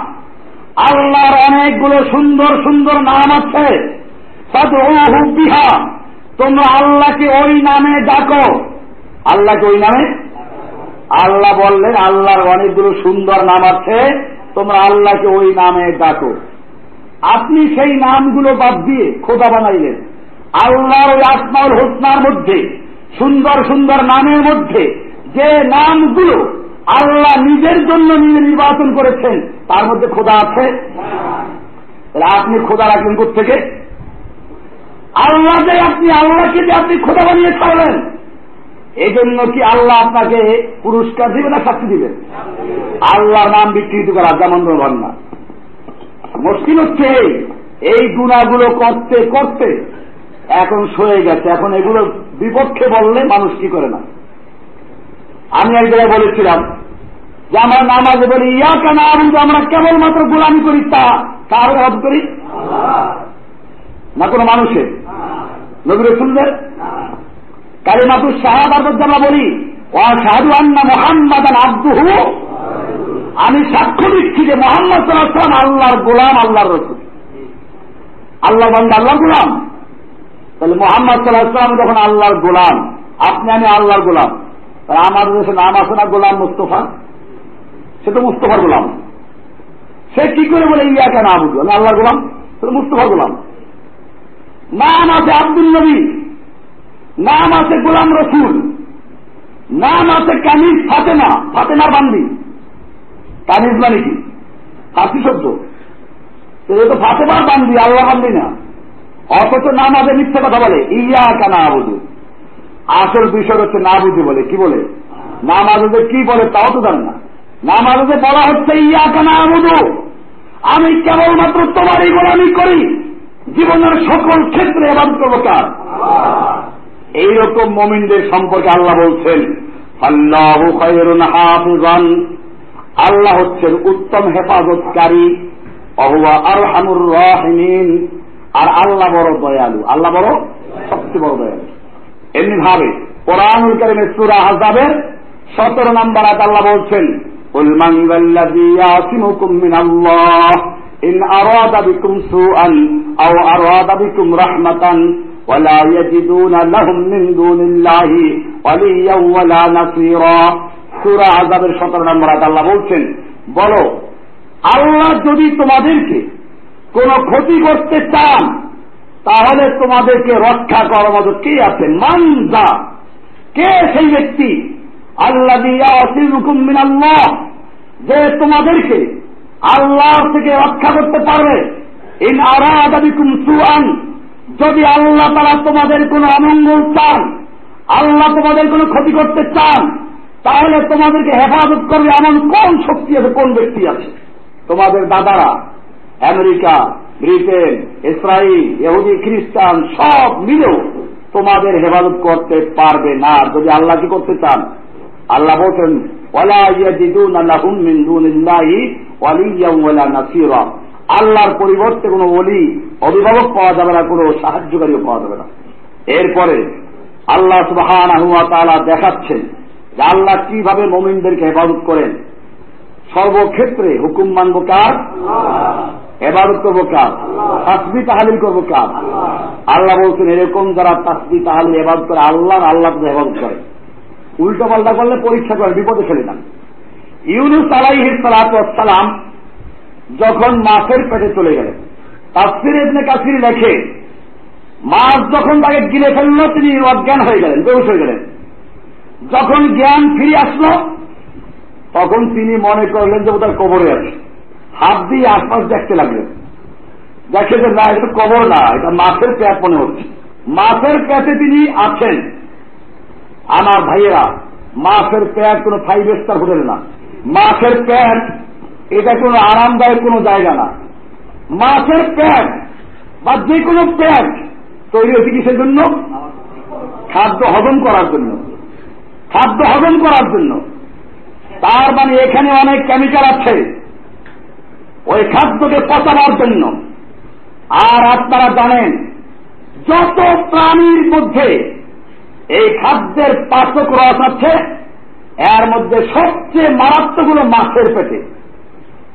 আল্লাহর অনেকগুলো সুন্দর সুন্দর নাম আছে। তোমরা আল্লাহকে ওই নামে ডাকো। আল্লাহকে ওই নামে? আল্লাহ বললেন, আল্লাহর অনেকগুলো সুন্দর নাম আছে, তোমরা আল্লাহকে ওই নামে ডাকো। আপনি সেই নামগুলো বাদ দিয়ে খোদা বানাইলেন। আল্লাহর ওই আসমাউল হোসনার মধ্যে, সুন্দর সুন্দর নামের মধ্যে যে নামগুলো আল্লাহ নিজের জন্য নিজে নির্বাচন করেছেন, তার মধ্যে খোদা আছে? আপনি খোদা রাখলেন থেকে আল্লাহ যে আপনি, আল্লাহকে যে আপনি খোদা বানিয়ে ছাড়লেন এই জন্য কি আল্লাহ আপনাকে পুরস্কার দিবে না শাস্তি দিবেন? আল্লাহর নাম বিকৃত করা, যেমন ভাবনা। মুশকিল হচ্ছে এই, গুণাগুলো করতে করতে এখন সয়ে গেছে। এখন এগুলো বিপক্ষে বললে মানুষ কি করে না? আমি এক জায়গায় বলেছিলাম যে আমরা নামাজে বলি ইয়া কেন আমি আমরা কেবলমাত্র গোলামি করি তা। কার হব করি? না কোনো মানুষের? নবীর রসুলদের? কালিমাতু শাহাদার মধ্যে আমরা বলি ও শাহাদু আন্না মোহাম্মদ আব্দুহু আমি সাক্ষ্য দিচ্ছি যে মোহাম্মদ সাল্লাম আল্লাহর গোলাম, আল্লাহর রসুল। আল্লাহ বান্দা, আল্লাহর গোলাম। তাহলে মোহাম্মদ সাল্লাহাম যখন আল্লাহর গোলাম, আপনি, আমি আল্লাহর গোলাম। তাহলে আমাদের দেশে নাম আছে না গোলাম মুস্তফা? সে তো মুস্তফার গোলাম। সে কি করে বলে ইয়া কেন আবুদু আমি আল্লাহর গোলাম? সে মুস্তফার গোলাম। নাম আছে আব্দুল নবী। নাম আছে গোলাম রসুল। নাম আছে কানিজ ফাতেমা, ফাতেমার বান্দি। কানিজ মানে কি? ফাঁসি শব্দ। সে তো ফাতেমার বান্দি আল্লাহ বান্দি না। অথচ নাম আছে মিথ্যে কথা বলে ইয়া কানা আবুদু আসল বিষয় হচ্ছে না বুঝে বলে, কি বলে? নাম আদতে কি বলে তাও তো জানে না। নাম আদতে বলা হচ্ছে ইয়া কানা আবুদু আমি কেবলমাত্র তোমারই গোলামি করি, জীবনের সকল ক্ষেত্রে এবার করব কার এইরকম মমিনদের সম্পর্কে আল্লাহ বলছেন আল্লাহ হাফিজান। আল্লাহ হচ্ছেন উত্তম হেফাজতকারী অহুয়া আর হামুর রাহিমিন আর আল্লাহ বড় দয়ালু আল্লাহ বড় সবচেয়ে বড় দয়ালু এমনি ভাবে কোরআনুল কারিমের সুরা হাজাবের সতেরো নম্বর আয়াত আল্লাহ বলছেন قل من ذا الذي يعصمكم من الله إن أراد بكم سوءا أو أراد بكم رحمة ولا يجدون لهم من دون الله وليا ولا نصيرا সুরা আজাবের সতেরো নম্বর আল্লাহ বলছেন, বলো, আল্লাহ যদি তোমাদেরকে কোন ক্ষতি করতে চান, তাহলে তোমাদেরকে রক্ষা করার মতো কে আছেন? মানজা কে সেই ব্যক্তি? আল্লাহ আল্লাহ যে তোমাদেরকে আল্লাহ থেকে রক্ষা করতে পারবে। ইন আরাদাবিকুম সুয়ান যদি আল্লাহ তারা তোমাদের কোনো অমঙ্গল চান, আল্লাহ তোমাদের কোনো ক্ষতি করতে চান তাহলে তোমাদেরকে হেফাজত করবে এমন কোন শক্তি আছে, কোন ব্যক্তি আছে? তোমাদের দাদারা, আমেরিকা, ব্রিটেন ইসরায়েল এহুদি খ্রিস্টান, সব মিলেও তোমাদের হেফাজত করতে পারবে না। যদি আল্লাহ কি করতে চান? আল্লাহ বলছেন আল্লাহর পরিবর্তে কোনো অলি অভিভাবক পাওয়া যাবে না, কোনো সাহায্যকারীও পাওয়া যাবে না। এরপরে আল্লাহ সুবাহ দেখাচ্ছেন আল্লাহ কীভাবে মোমিনদেরকে হেফাজত করেন? সর্বক্ষেত্রে হুকুম মানব কার? এবারত করব কার? তাসবি তাহালিল করব কার? আল্লাহ বলছেন, এরকম যারা তাসবি তাহালিল এবাদ করে আল্লাহ আল্লাহ হেফাজত করে। উল্টো পাল্টা করলে পরীক্ষা করে, বিপদে ফেলে দেন। ইউনুস আলাইহিস সালাম যখন মাছের পেটে চলে গেলেন, তাফসির ইবনে কাসির লেখে, মাছ যখন তাকে গিলে ফেলল, তিনি অজ্ঞান হয়ে গেলেন বেউস হয়ে গেলেন। যখন জ্ঞান ফিরে আসলো, তখন তিনি মনে করলেন যে ওটার কবরে আছে। হাত দিয়ে আশপাশ দেখতে লাগলেন। দেখে যে না, এটা কবর না, এটা মাছের প্যাট মনে হচ্ছে। মাছের প্যাটে তিনি আছেন। আমার ভাইয়েরা, মাছের প্যাট কোনো ফাইভ স্টার হোটেল না। মাছের প্যাট এটা কোনো আরামদায়ক কোনো জায়গা না। মাছের প্যাট বা যে কোনো প্যাট তৈরি হয়েছে কিসের জন্য খাদ্য হজম করার জন্য। খাদ্য হজম করার জন্য। তার মানে এখানে অনেক কেমিক্যাল আছে। ওই খাদ্যকে পচাবার জন্য। আর আপনারা জানেন, যত প্রাণীর মধ্যে এই খাদ্যের পাচক রস আছে, এর মধ্যে সবচেয়ে মারাত্মক হল মাছের পেটে।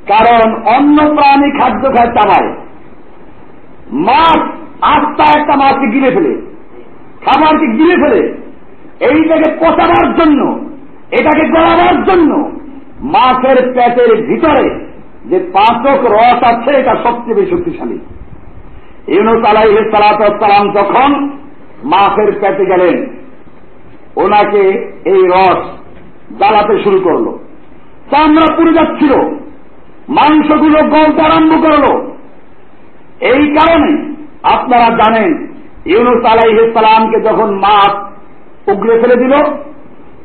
কারণ অন্য প্রাণী খাদ্য খায় চাবায় মাছ আস্তা একটা মাছকে গিলে ফেলে। খাবারকে গিলে ফেলে। এইটাকে পচাবার জন্য, এটাকে গলাবার জন্য, মাছের পেটের ভিতরে যে পাচক রস আছে, এটা সবচেয়ে বেশি শক্তিশালী। ইউনুস আলাইহ সালাম যখন মাছের পেটে গেলেন, ওনাকে এই রস জ্বালাতে শুরু করল। চামড়া পুড়ে যাচ্ছিল, মাংসগুলো গলতে আরম্ভ করল। এই কারণে আপনারা জানেন, ইউনুস আলাইহ সালামকে যখন মাছ উগড়ে ফেলে দিল।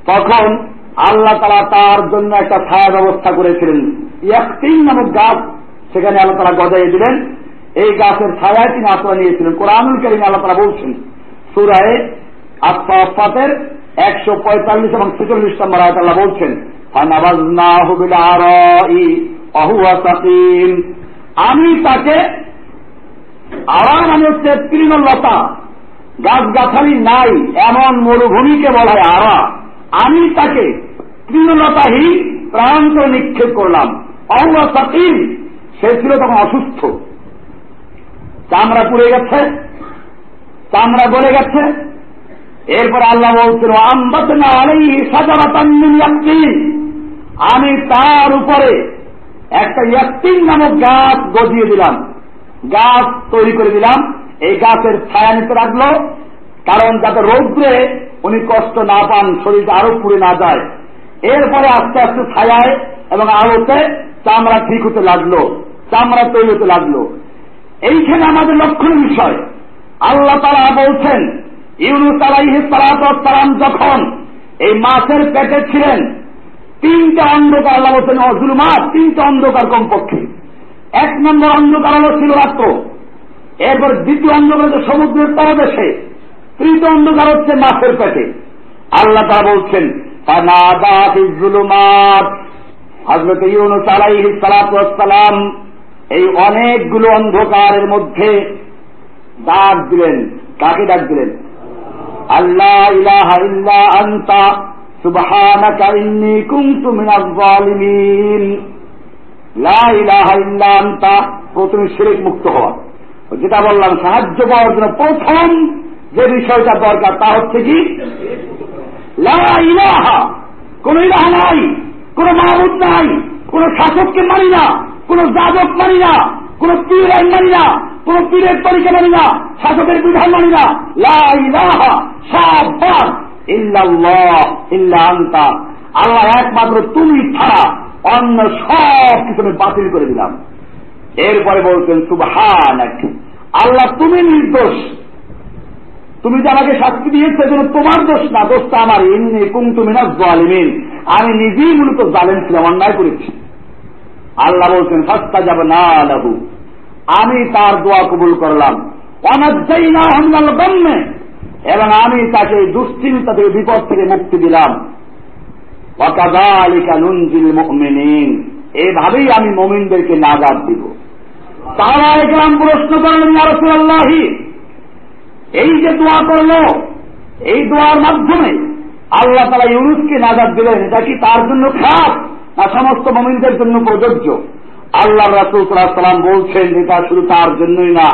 তখন আল্লাহ তারা তার জন্য একটা ছায়া ব্যবস্থা করেছিলেন। ইয়াকিন নামক গাছ, সেখানে আল্লাহ তারা গজাই দিলেন। এই গাছের ছায়ায় তিনি আশ্রয় নিয়েছিলেন। কোরআনুল করিম আল্লাহ তারা বলছেন, সুরায় আত্মাফাতের একশো পঁয়তাল্লিশ এবং ছেচল্লিশ নম্বর আয়াত আল্লাহ বলছেন আমি তাকে আরাম মানে হচ্ছে তৃণলতা গাছ গাছালি নাই, এমন মরুভূমিকে বলা হয় আরা। আমি তাকে তৃণলতাহীন প্রান্ত নিক্ষেপ করলাম। অহুয়া সে ছিল তখন অসুস্থ। চামড়া পুড়ে গেছে, চামড়া গলে গেছে। এরপর আল্লাহ বলছেন আমবাত না আলাই সাজারাতান্নিন আমি তার উপরে একটা ইয়াক্তিন নামক গাছ গজিয়ে দিলাম। গাছ তৈরি করে দিলাম। এই গাছের ছায়া নিতে রাখল কারণ যাতে রৌদ্রে উনি কষ্ট না পান, শরীরটা আরও পুড়ে না যায়। এরপরে আস্তে আস্তে ছায়ায় এবং আলোতে চামড়া ঠিক হতে লাগল, চামড়া তৈরি হতে লাগল। এইখানে আমাদের লক্ষণ বিষয়। আল্লাহ তারা বলছেন, ইউনুস আলাইহি সালাম যখন এই মাছের পেটে ছিলেন, তিনটা অন্ধকার আল্লাহ বলছেন অজুলমাত তিনটা অন্ধকার কমপক্ষে। এক নম্বর অন্ধকার হল ছিল রাত্র এরপর দ্বিতীয় অন্ধকার হচ্ছে সমুদ্রের তরদেশে তৃতীয় অন্ধকার হচ্ছে মাছের পেটে। আল্লাহ তারা বলছেন হজরত ইউনুস আলাইহি সালাম এই অনেকগুলো অন্ধকারের মধ্যে ডাক দিলেন। কাকে ডাক দিলেন? আল্লাহ ইলাহা ইল্লা আনতা, সুবহানাকা ইন্নী কুনতু লা ইলাহা ইল্লা আনতা, প্রথমে শিরিক মুক্ত হওয়া। যেটা বললাম, সাহায্য পাওয়ার জন্য প্রথম যে বিষয়টা দরকার, তা হচ্ছে কি? কোন ইলাহা নাই, কোন মাহবুদ নাই, কোন শাসককে মানি না, কোন যাজক মানি না, কোন পীর আইন মানি না, কোন পীরের তরিকা মানি না, শাসকের বিধান মানি না। আল্লাহ একমাত্র তুমি ছাড়া অন্য সব কিছু আমি বাতিল করে দিলাম। এরপরে বলছেন সুবহান আল্লাহ, তুমি নির্দোষ। তুমি যে আমাকে শাস্তি দিয়েছে যেন তোমার দোষ না, দোষটা আমার। এমনি কুম তুমি না জালিমিন। আমি নিজেই মূলত জালেন ছিলাম, অন্যায় করেছি। আল্লাহ বলছেন সস্তা যাবে না লাহু। আমি তার দোয়া কবুল করলাম। অনাজ্জাই না হন্নাল গম্যে এবং আমি তাকে দুশ্চিন্তা থেকে, বিপদ থেকে মুক্তি দিলাম। অকাদালিকা নুনজিল মুমিনিন। এভাবেই আমি মমিনদেরকে নাজাদ দিব। তারা একরাম প্রশ্ন করলেন আরসুল্লাহি এই যে দোয়া করল, এই দোয়ার মাধ্যমে আল্লাহ তারা ইউনুসকে নাজাদ দিলেন, এটা কি তার জন্য খাস না সমস্ত মমিনদের জন্য প্রযোজ্য? আল্লাহ রাসুল সাল্লাম বলছেন, এটা শুধু তার জন্যই না,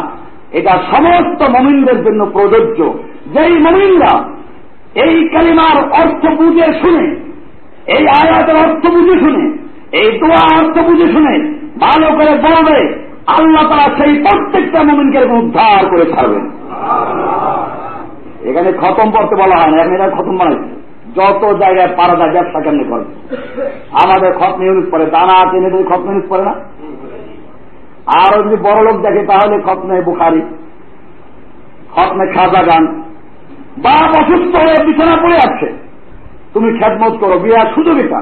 এটা সমস্ত মমিনদের জন্য প্রযোজ্য। যেই মমিনরা এই কালিমার অর্থ বুঝে শুনে, এই আয়াতের অর্থ বুঝে শুনে, এই দোয়া অর্থ বুঝে শুনে, ভালো করে বলবে আল্লাহ তারা সেই প্রত্যেকটা মমিনকে উদ্ধার করে ছাড়বেন। এখানে খতম করতে বলা হয় না, এখন এটা খতম বানাইছে যত জায়গায় পারা যায় ব্যবসা কেমনি করে? আমাদের খত নিউজ পড়ে, দানা টেনে তুমি খত নিউজ পড়ে না? আরও যদি বড় লোক দেখে, তাহলে খতমে বুখারি খতমে খাজা গান। বাপ অসুস্থ হয়ে বিছানা পড়ে আছে। তুমি খেদমত করো, বিয়ার সুযোগ এটা।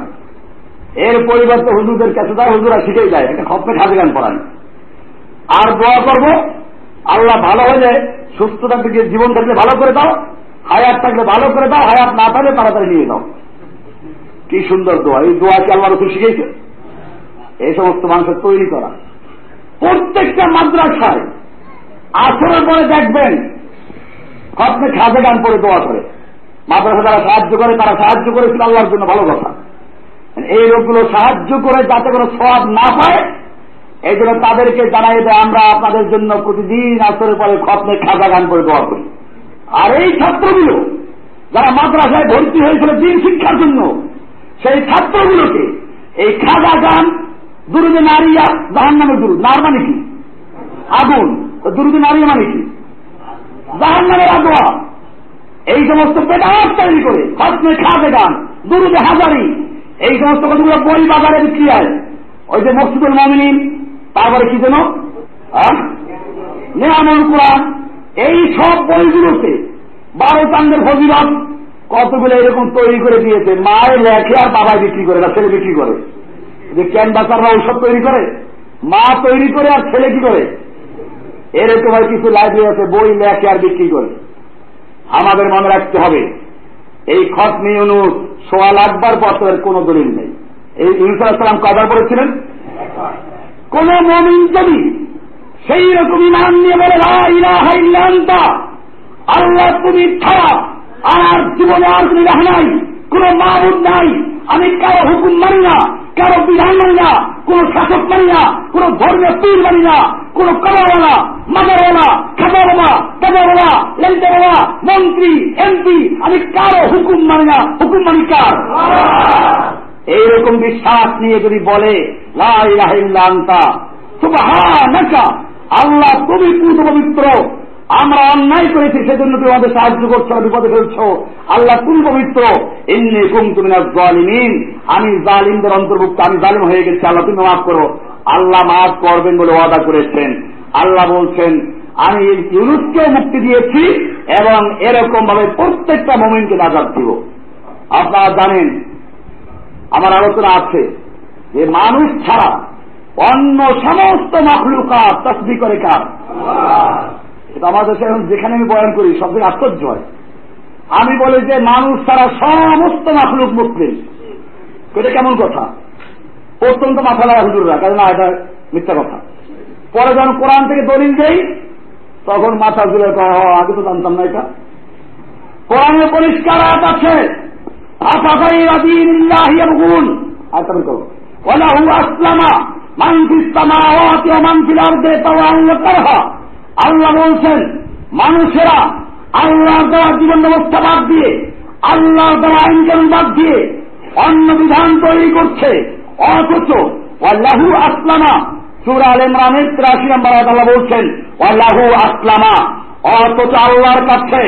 এর পরিবর্তে হুজুরদের কাছে যায়, হুজুরা শিখেই যায় একটা খতমে খাজা গান পড়ান আর দোয়া করব, আল্লাহ ভালো হলে সুস্থতার দিকে জীবন থাকলে ভালো করে দাও হায়াত থাকলে ভালো করে দাও, হায়াত না থাকলে তাড়াতাড়ি নিয়ে দাও কি সুন্দর দোয়া, এই দোয়া কি আল্লাহ রসুল শিখেছে এই সমস্ত মানুষের তৈরি করা। প্রত্যেকটা মাদ্রাসায় আসরের পরে দেখবেন খতমে খাজে গান পরে দোয়া করে। মাদ্রাসা যারা সাহায্য করে, তারা সাহায্য করেছিল আল্লাহর জন্য ভালো কথা। এই লোকগুলো সাহায্য করে যাতে কোনো সব না পায় এই জন্য তাদেরকে জানাই দেয় আমরা আপনাদের জন্য প্রতিদিন আসরের পরে খতমে খাজা গান করে দোয়া করি। আর এই ছাত্রগুলো যারা মাদ্রাসায় ভর্তি হয়েছিল দিন শিক্ষার জন্য, সেই ছাত্রগুলোকে এই খাজা গান দুরুদে নারিয়া জাহান নামে দুরুদ, নার মানে কি? আগুন। দুরুদে নারিয়া মানে কি? জাহান নামের আদোয়া এই সমস্ত বেদাত তৈরি করে খতমে খাজে গান দুরুদে হাজারি। এই সমস্ত কতগুলো বই বাজারে বিক্রি হয়? ওই যে মসজিদুল মমিন তারপরে কি যেন? নেয়ামুল কোরআন। এই সব বইগুলোতে বারো চান্দের ফজিলত কতগুলো এরকম তৈরি করে দিয়েছে? মায়ের লেখে আর বাবা বিক্রি করে না, ছেলে বিক্রি করে। যে ক্যানভাসাররা ঔষধ তৈরি করে? মা তৈরি করে আর ছেলে কি করে? এরকম আর কিছু লাইব্রেরি আছে, বই লেখে আর বিক্রি করে। আমাদের মনে রাখতে হবে, এই খত নিয়ে অনু সোয়া লাখবার বছরের কোন দলিল নেই। এই ইউসালাম কবার করেছিলেন কোন মমিন যদি সেই রকম ইমান নিয়ে বলে আল্লাহ তুমি ছাড়া আমার জীবনে আর তুমি রাহ নাই, কোন মাহবুদ নাই, আমি কারও হুকুম মানি না, কারও বিধান মানি না, কোন শাসক মানি না, কোন ধর্মের পীর মানি না, কোন কমাওয়ালা, মাদারওয়ালা খাবারওয়ালা কাবারওয়ালা লেন্টারওয়ালা মন্ত্রী, এমপি, আমি কারও হুকুম মানি না। হুকুম মানি কার? এইরকম বিশ্বাস নিয়ে যদি বলে আল্লাহ তুমি পুত পবিত্র, আমরা অন্যায় করেছি, সেজন্য তুমি আমাদের সাহায্য করছ বিপদে ফেলছ। আল্লাহ তুমি পবিত্র। এমনি কুম তুমি না জালিমিন আমি জালিমদের অন্তর্ভুক্ত, আমি জালিম হয়ে গেছি, আল্লাহ তুমি মাফ করো। আল্লাহ মাফ করবেন বলে ওয়াদা করেছেন। আল্লাহ বলছেন, আমি ইউনুসকে মুক্তি দিয়েছি এবং এরকম ভাবে প্রত্যেকটা মোমেন্টকে নাজাদ দিব। আপনারা জানেন আমার আলোচনা আছে যে মানুষ ছাড়া অন্য সমস্ত মখলুকা তসবি করে কার? এটা আমাদের এখন যেখানে আমি বয়ান করি সব থেকে আশ্চর্য হয়। আমি বলি যে মানুষ ছাড়া সমস্ত মখলুক মুসলিম। এটা কেমন কথা? অত্যন্ত মাথা লাগা হুজুররা, কারণ না, এটা মিথ্যা কথা। পরে যখন কোরআন থেকে দলিল দেই, তখন মাথা জুড়ে আগে তো জানতাম না এটা। কোরআনে পরিষ্কার আছে আল্লাহ বলছেন, মানুষেরা আল্লাহ দ্বারা জীবন ব্যবস্থা বাদ দিয়ে আল্লাহ দ্বারা আইন কানুন বাদ দিয়ে অন্য বিধান তৈরি করছে। অথচ ওয়াল্লাহু আসলামা, সুরা আল ইমরানের তিরাশি নম্বর আল্লাহ বলছেন ওয়াল্লাহু আসলামা। অথচ আল্লাহর কাছে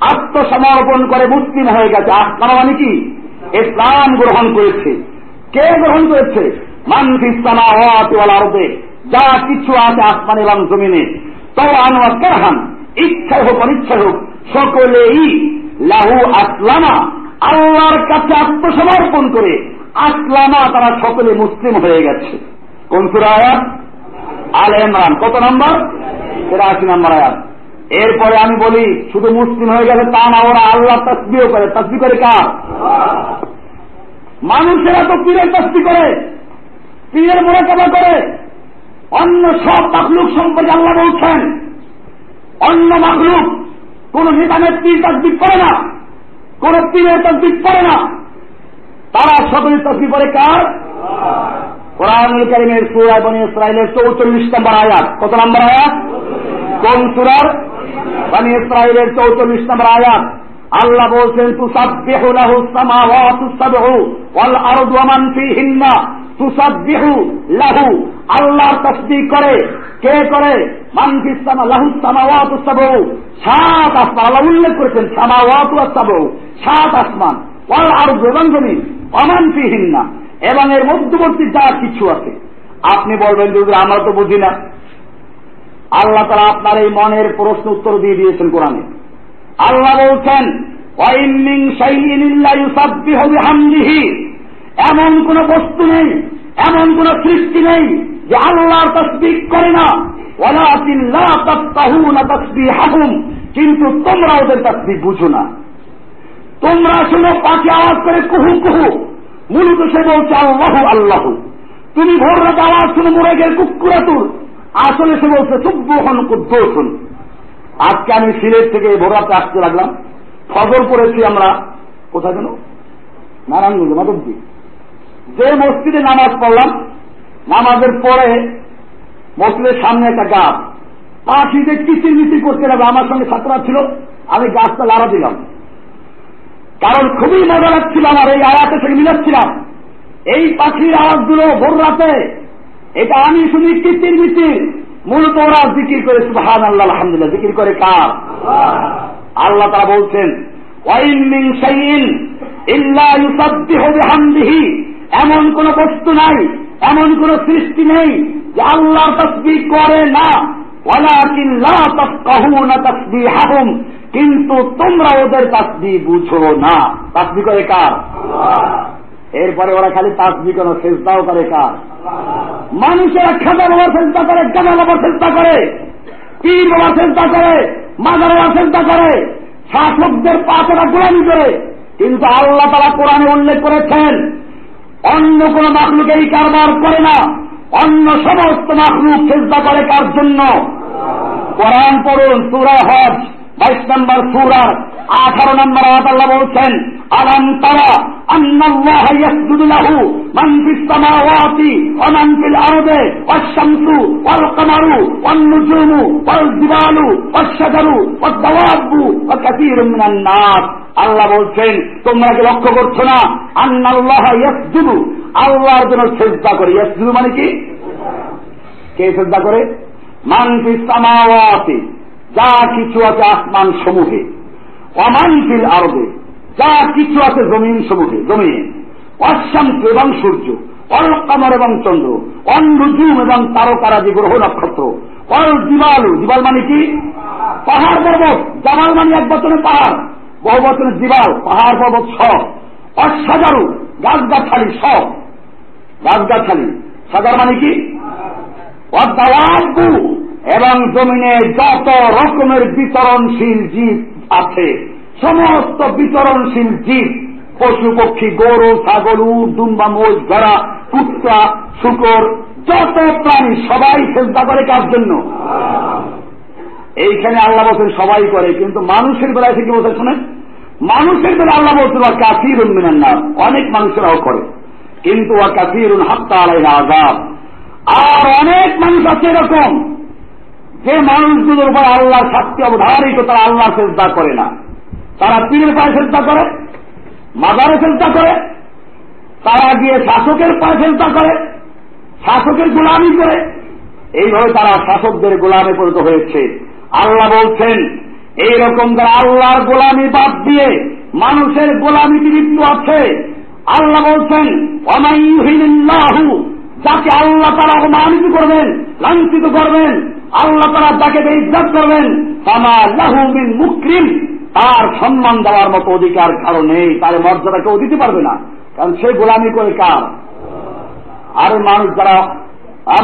আত্মসমর্পণ করে মুসলিম হয়ে গেছে। আসলামা মানে কি? ইসলাম গ্রহণ করেছে। কে গ্রহণ করেছে? মানফি আরবে যা কিছু আছে আসমান এবং জমিনে। ওয়া কারহান ইচ্ছা হোক অনিচ্ছা হোক, সকলেই লাহু আসলামা, আল্লাহর কাছে আত্মসমর্পণ করে আসলামা তারা সকলে মুসলিম হয়ে গেছে। কোন সুরা আয়াত আল ইমরান। কত নম্বর? তিরাশি নম্বর আয়াত। এরপরে আমি বলি, শুধু মুসলিম হয়ে গেছে তা না, ওরা আল্লাহ তসবিও করে। তসবি করে কার? মানুষেরা তো পীরের তসবি করে, পীরের মোড়াকাবা করে। অন্য সব মাখলুক সম্পর্কে আল্লাহ বলছেন, অন্য মাখলুক কোন নিদানের পীর তসবিক করে না, কোন পীরের তসবিক করে না। তারা সকলের তসবি করে কার? কোরআনুল করিমের সুরায় বনি ইসরায়েলের চৌচল্লিশ নম্বর আয়াত। কত নম্বর আয়াত? কোন সুরার? বনি ইসরায়েলের চৌচল্লিশ নম্বর আয়াত। আল্লাহ বলছেন, তুসাব্বিহু লাহু সামাওয়াতু সাবহু ওয়াল আরদু ওয়া মান ফীহিন্না। তুসাব্বিহু লাহু, আল্লাহর তাসবিহ করে। কে করে? মান ফিস লাহু সামাওয়াতু সাবহু সাত আসমান, আল্লাহ উল্লেখ করেছেন, সামাওয়াতু সাবহু সাত আসমান, ওয়াল আরদু এবং জমিন, ওয়া মান ফীহিন্না। এবং এর মধ্যবর্তী যা কিছু আছে। আপনি বলবেন যে আমরা তো বুঝি না। আল্লাহ তারা আপনার এই মনের প্রশ্ন উত্তর দিয়ে দিয়েছেন কোরআনে। আল্লাহ বলছেন এমন কোন বস্তু নেই, এমন কোন সৃষ্টি নেই যে আল্লাহর তসবিক করে না। কিন্তু তোমরা ওদের তসবিক বুঝো না। তোমরা শুনো, পাখি আওয়াজ করে কুহু কুহু। মূলত সে বলছে, আল্লাহ আল্লাহ। তুমি ভোর রাতে আওয়াজ শুনে, মুরাগের কুকুরাতুর। আসলে সে বলছে সুব্বহন কুদ্দোষণ আজকে আমি সিলেট থেকে ভোরাতে আসতে লাগলাম। ফজর করেছি আমরা, কোথায় যেন? নারায়ণগঞ্জ, মাধবজি। যে মসজিদে নামাজ পড়লাম, নামাজের পরে মসজিদের সামনে একটা গাছ। পাখি যে কিচির মিচির করতে লাগবে আমার সঙ্গে ছাত্ররা ছিল, আমি গাছটা লাড়া দিলাম। কারণ খুবই মজা লাগছিল আমার, এই আয়াতের সঙ্গে মিলাচ্ছিলাম। এই পাখির আওয়াজগুলো ভোর রাতে এটা আমি শুনি কিচির মিচির মূলত ওরা জিকির করে সুহান আল্লাহ আলহামদুলিল্লাহ। জিকির করে কার? আল্লাহ তারা বলছেন এমন কোন বস্তু নাই, এমন কোন সৃষ্টি নেই যে আল্লাহ তসবি করে না। কিন্তু তোমরা ওদের তাসবি বুঝো না। তাসবি করে কার? এরপরে ওরা খালি তাসবি কেন চেষ্টাও করে কার? মানুষেরা খাজা বাবা চেষ্টা করে, গাজা বাবা চেষ্টা করে, পীর বাবা চেষ্টা করে মাদার বাবা চেষ্টা করে, শাসকদের পাতরা গোলামি করে। কিন্তু আল্লাহ তারা কোরআনে উল্লেখ করেছেন, অন্য কোন মাখলুক এই কারবার করে না, অন্য সমস্ত মাখলুক চেষ্টা করে কার জন্য? কোরআন পড়ুন, সুরা হজ, বাইশ নম্বর সুরার আঠারো নম্বর আল্লাহ বলছেন আলাম তারা আন্নাল্লাহ ইয়াসজুদু লাহু মান ফিস সামাওয়াতি ওয়া মান ফিল আরদি ওয়াশ-শামসু ওয়াল কামারু ওয়ান নুজুমু ওয়াল জিবালু ওয়াশ-শাজারু ওয়াদ-দাওয়াবু ওয়া কাসীরুম মিনান নাস আল্লাহ বলছেন, তোমরা কি লক্ষ্য করছ না? আন্নাল্লাহ ইয়াসজুদু। আল্লাহর জন্য সেজদা করে। ইয়াসজুদু মানে কি? কে সেজদা করে? মান ফিস সামাওয়াতি। যা কিছু আছে আসমান সমূহে অমানফিল আরবে যা কিছু আছে জমিন সমূহে, জমিনে। অশান্ত এবং সূর্য অল কামর এবং চন্দ্র অন্নজুম এবং তারকারাজি গ্রহ নক্ষত্র, অল জিবালু জিবাল মানে কি? পাহাড় পর্বত। জামাল মানে এক বছরের পাহাড়, বহু বছরের জিবাল, পাহাড় পর্বত সব অসাজারু গাছগাছালি সব গাছগাছালি, সাজার মানে কি? অদাওয়াবু এবং জমিনে যত রকমের বিতরণশীল জীব আছে সমস্ত বিতরণশীল জীব, পশু, পক্ষী, গরু, ছাগল, উট, দুম্বা মোজ ভেড়া, কুত্তা, শুকর, যত প্রাণী সবাই চেষ্টা করে কার জন্য? এইখানে আল্লাহ বলছেন, সবাই করে। কিন্তু মানুষের বেলায় থেকে বলতে শোনেন? মানুষের বেলা আল্লাহ বলছেন, ওয়া কাফির উন্মিনান না অনেক মানুষেরাও করে। কিন্তু ওয়া কাফির হাত্তা আলাইহা আজাব আর অনেক মানুষ আছে এরকম। যে মানুষগুলোর উপর আল্লাহর শাস্তি অবধারিত, তারা আল্লাহ চেষ্টা করে না। তারা পীরের পায়ে চেষ্টা করে, মাজারে চেষ্টা করে, তারা গিয়ে শাসকের পায়ে চেষ্টা করে, শাসকের গোলামি করে। এইভাবে তারা শাসকদের গোলামে পরিণত হয়েছে। আল্লাহ বলছেন, এইরকম যারা আল্লাহর গোলামি বাদ দিয়ে মানুষের গোলামিতে লিপ্ত আছে, আল্লাহ বলছেন অনাইহিল্লাহু যাকে আল্লাহ তারা অপমানিত করবেন, লাঞ্ছিত করবেন, আল্লাহ তারা যাকে বেইজ্জত করবেন তামা লাহুমিন মুক্রিম। তার সম্মান দেওয়ার মতো অধিকার কারও নেই, তার মর্যাদা কেউ দিতে পারবে না। কারণ সে গোলামি করে কার? আর মানুষ যারা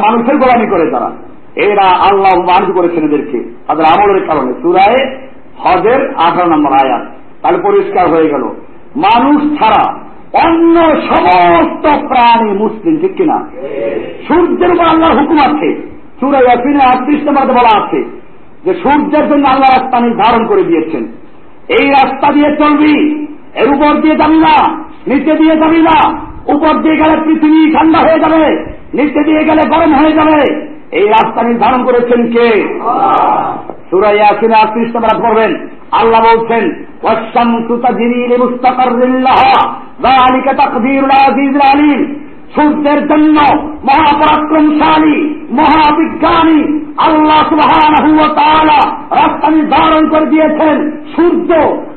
মানুষের গোলামি করে তারা। এরা আল্লাহ মানুষ করেছেন এদেরকে, তাদের আমলের কারণে। চূড়ায় হজের আঠারো নম্বর আয়াত। তাহলে পরিষ্কার হয়ে গেল। মানুষ ছাড়া অন্য সমস্ত প্রাণী মুসলিম, ঠিক কিনা? সূর্যের উপর আল্লাহর হুকুম আছে। ইয়াসিনে আটত্রিশ নম্বরে বলা আছে যে, সূর্যের জন্য আল্লাহ রাস্তা নির্ধারণ করে দিয়েছেন। এই রাস্তা দিয়ে চলবি, এর উপর দিয়ে যাবি না, নিচে দিয়ে যাবি না, উপর দিয়ে গেলে পৃথিবী ঠান্ডা হয়ে যাবে, নিচে দিয়ে গেলে গরম হয়ে যাবে। এই রাস্তা নির্ধারণ করেছেন কে? সুরাই ইয়াসিনে আটত্রিশ নম্বর পড়বেন, আল্লাহ বলছেন সূর্যের জন্য মহাপরাক্রমশালী, মহাবিজ্ঞানী আল্লাহ সুবাহ রাস্তা নির্ধারণ করে দিয়েছেন সূর্য।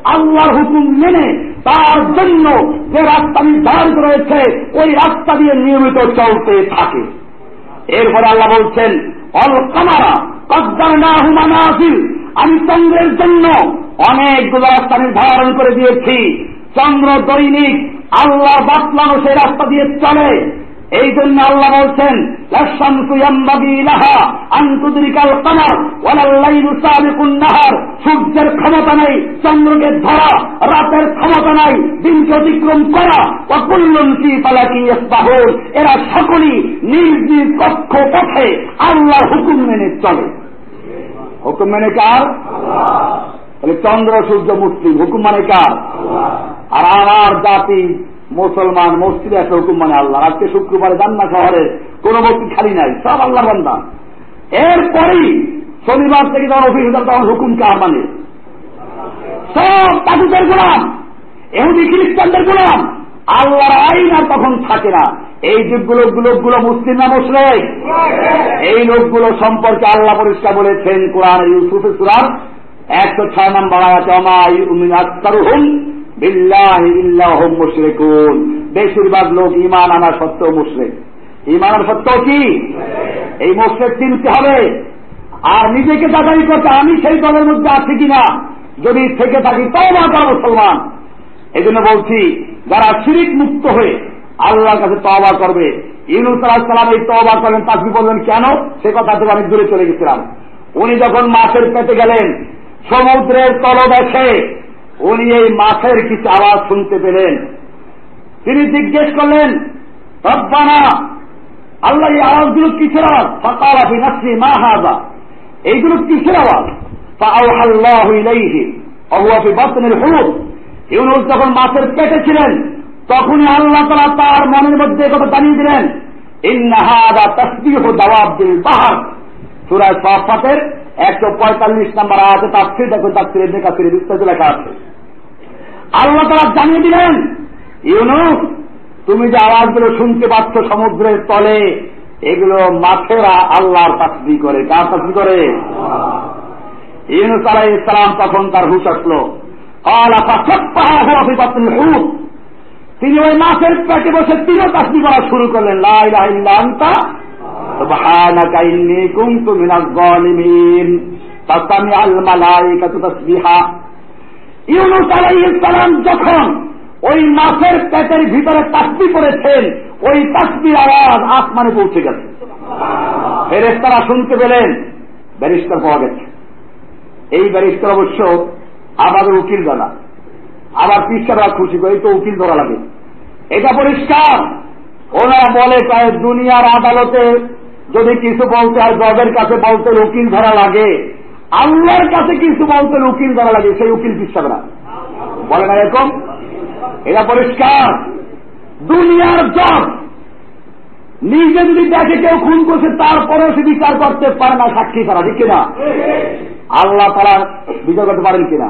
আল্লাহর হুকুম মেনে তার জন্য যে রাস্তা নির্ধারিত রয়েছে, ওই রাস্তা দিয়ে নিয়মিত চলতে থাকে। এরপরে আল্লাহ বলছেন, অল কামারা কদ্দার না হুমানাসিল আমি চন্দ্রের জন্য অনেকগুলো রাস্তা নির্ধারণ করে দিয়েছি। চন্দ্র দৈনিক আল্লাহ বাতলানো সেই রাস্তা দিয়ে চলে। এই জন্য আল্লাহ বলছেন সূর্যের ক্ষমতা নেই, চন্দ্রকে ধরা, রাতের ক্ষমতা নাই, দিনকে অতিক্রম করা। অকুল্লন্তি পালাকি বাহুল এরা সকলেই নিজ নিজ কক্ষ পথে আল্লাহ হুকুম মেনে চলে। হুকুম মেনে কার? তাহলে চন্দ্র সূর্য মুসলিম হুকুম মানে কার? আর আমার জাতি মুসলমান মসজিদে একটা হুকুম মানে আল্লাহ। আজকে শুক্রবারে জান্না শহরে কোন মসজিদ খালি নাই সব আল্লাহ বান্দা। এরপরেই শনিবার থেকে যখন অফিস হতাম তখন হুকুম কার মানে? সব তাগুদের গোলাম এহুদি খ্রিস্টানদের গোলাম। আল্লাহর আইন আর তখন থাকে না। এই যুগগুলো লোকগুলো মুসলিম না মুসলিম? এই লোকগুলো সম্পর্কে আল্লাহ পরিষ্কার বলেছেন কোরআন ইউসুফে সুরার একশো ছয় নম্বর আয়াতে বেশিরভাগ লোক ইমান আনা সত্ত্বেও মুশরিক। ইমান সত্ত্বেও কি? এই মুশরিক চিনতে হবে? আর নিজেকে যাচাই করতে আমি সেই দলের মধ্যে আছি কিনা? যদি থেকে থাকি, তাও বা মুসলমান। এই জন্য বলছি, যারা শিরিক মুক্ত হয়ে আল্লাহর কাছে তবা করবে ইউনুস সালাম এই তবা করলেন তাসবি বললেন কেন? সে কথা থেকে আমি দূরে চলে গেছিলাম। উনি যখন মাছের পেতে গেলেন সমুদ্রের তলদেশে উনি এই মাছের কিছু আওয়াজ শুনতে পেলেন। তিনি জিজ্ঞেস করলেন, রব্বানা, আল্লাহ এই আওয়াজগুলো কিসের আওয়াজ? সকাল আফি নাসি মা হাজা এইগুলো কিসের আওয়াজ? ইউনুস যখন মাছের পেটে ছিলেন, তখনই আল্লাহ তাআলা তার মনের মধ্যে কথা জানিয়ে দিলেন, ইন্না হাদা তাসবিহু দাওয়াবিল বাহর। সূরা সাফাতের একশো পঁয়তাল্লিশ নম্বর আয়াতে তাফসীর দেখো তাফসীরের দেখা ফিরে বিস্তারিত লেখা আছে। আল্লাহ তাআলা জানিয়ে দিলেন, ইউনুস, তুমি যে আওয়াজগুলো শুনতে পাচ্ছ সমুদ্রের তলে, এগুলো মাছেরা আল্লাহর তাসবি করে। কার তাসবি করে? ইউনুস আলাই ইসলাম তখন তার হুশ আসলো। তিনি ওই মাছের পেটে বসে তিনও তাসবি করা শুরু করলেন। লাই লাই লাইলান্তা سبحانك إني كنت من الظالمين فسمع الملائكة تسبيحا ইউনুস আলাইহিস সালাম যখন ওই মাছের পেটের ভিতরে তাসবি করেছেন ওই তাসবির আওয়াজ আসমানে পৌঁছে গেছে ফেরেস্তারা শুনতে পেলেন ব্যারিস্টার পাওয়া গেছে এই ব্যারিস্টার অবশ্য আমাদের উকিল দাদা আবার পিসারা খুশি করে তো উকিল ধরা লাগে এটা পরিষ্কার ওনারা বলে, তাই দুনিয়ার আদালতে যদি কিছু বলতে হয় জজের কাছে বলতে উকিল ধরা লাগে। আল্লাহর কাছে কিছু বলতে উকিল ধরা লাগে, সেই উকিল পিসাবরা বলে না এরকম? এটা পরিষ্কার। দুনিয়ার জজ নিজে যদি দেখে কেউ খুন করছে, তারপরেও সে বিচার করতে পারে না, সাক্ষী ছাড়া ঠিক কিনা? আল্লাহ তারা বিচার করতে পারেন কিনা?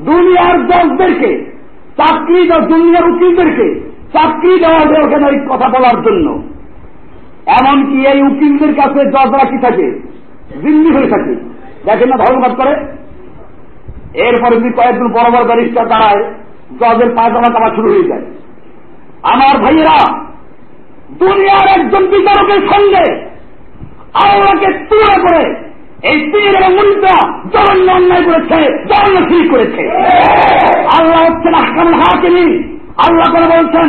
দুনিয়ার জজদেরকে, চাকরি দুনিয়ার উকিলদেরকে চাকরি দেওয়া যায় ওখানে ওই কথা বলার জন্য। এমনকি এই উকিলদের কাছে জজরা কি থাকে দিল্লি হয়ে থাকে। দেখেন না ধর্মঘাত করে? এরপরে যদি কয়েকজন বড় বড় ব্যারিস্টার দাঁড়ায়, জজের পায়জামা কামা শুরু হয়ে যায়। আমার ভাইয়েরা, দুনিয়ার একজন বিচারকের সঙ্গে আল্লাহকে তুলে করে এই পীর এবং মুনিরা জঘন্য অন্যায় করেছে, জঘন্য ঠিক করেছে। আল্লাহ হচ্ছেন আহকাম হাকিমি আল্লাহ করে বলছেন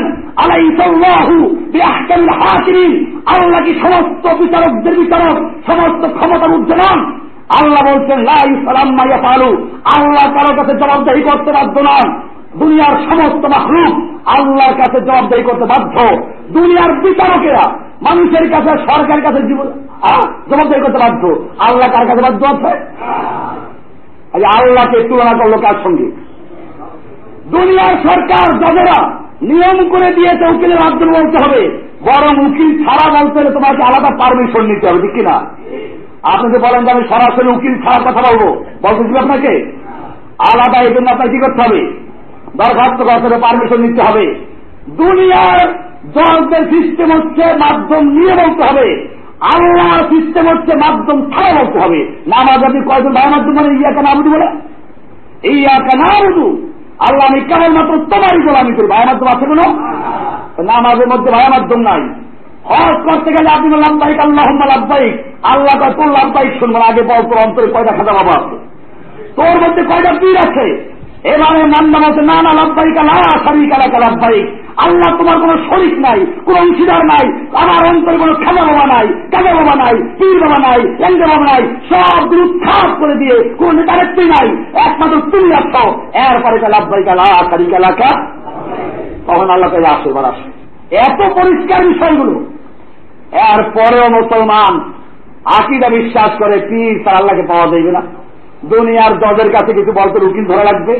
আল্লাহ কি সমস্ত বিচারকদের বিচারক, সমস্ত ক্ষমতার নন আল্লাহ বলছেন লাই সালাম মাইয়া পালু আল্লাহ কারোর কাছে জবাবদাহি করতে বাধ্য নন। দুনিয়ার সমস্ত মাহরুক আল্লাহর কাছে জবাবদাহি করতে বাধ্য। দুনিয়ার বিচারকেরা মানুষের কাছে, সরকারের কাছে জবাবদাহি করতে বাধ্য। আল্লাহ কার কাছে বাধ্য আছে? আল্লাহকে তুলনা করল কার সঙ্গে? দুনিয়ার সরকার জজেরা নিয়ম করে দিয়েছে উকিলের মাধ্যমে বলতে হবে, বরং উকিল ছাড়া বলতে হলে তোমাকে আলাদা পারমিশন নিতে হবে, ঠিক কিনা? আপনি যে বলেন যে আমি সরাসরি উকিল ছাড়া কথা বলব। বলতেছিল আপনাকে? আলাদা এই জন্য আপনাকে কি করতে হবে? দরখাস্ত করতে পারমিশন নিতে হবে। দুনিয়ার জজদের সিস্টেম হচ্ছে মাধ্যম নিয়ে বলতে হবে। আল্লাহ সিস্টেম হচ্ছে মাধ্যম ছাড়া বলতে হবে। নামাজ আপনি কয়জন ভাই মাধ্যম বলে ইয়াকে না বুঝি বলে। ইয়াকে না বুঝু আল্লাহ আমি কেমন মাত্র তোমারই গোলামি করি ভাই মাধ্যম আছে কোনো? নামাজের মধ্যে ভাই মাধ্যম নাই। হজ করতে গেলে আপনি লাভবাহিক আল্লাহ লাভবাহিক। আল্লাহ তোর লাভবাহিক শুনবেন আগে বল, তোর অন্তরে কয়টা খাতা বাবা আছে? তোর মধ্যে কয়টা পীর আছে? এবারে নান্দাম হচ্ছে না না, লাভবাহিক আল্লাহ শারিক আলাকা লাভবাহিক। আল্লাহ তোমার কোন শরিক নাই, কোন অংশীদার নাই, আমার অন্তরে কোন খাজা বাবা নাই কাজা বাবা নাই, পীর বাবা নাই এঙ্গে বাবা নাই, সব উৎখাত করে দিয়ে কোন নেতারেত্রী নাই। একমাত্র তুমি আছো। এরপরে লাভবাহিক আল্লাহ শারিক এলাকা তখন আল্লাহ কাছে আসে, এবার আসে। এত পরিষ্কার বিষয়গুলো। এরপরেও মুসলমান আকিদা বিশ্বাস করে, পীর তার আল্লাহকে পাওয়া যাইবে না। দুনিয়ার জজের কাছে কিছু বলতে উকিল ধরা লাগবে,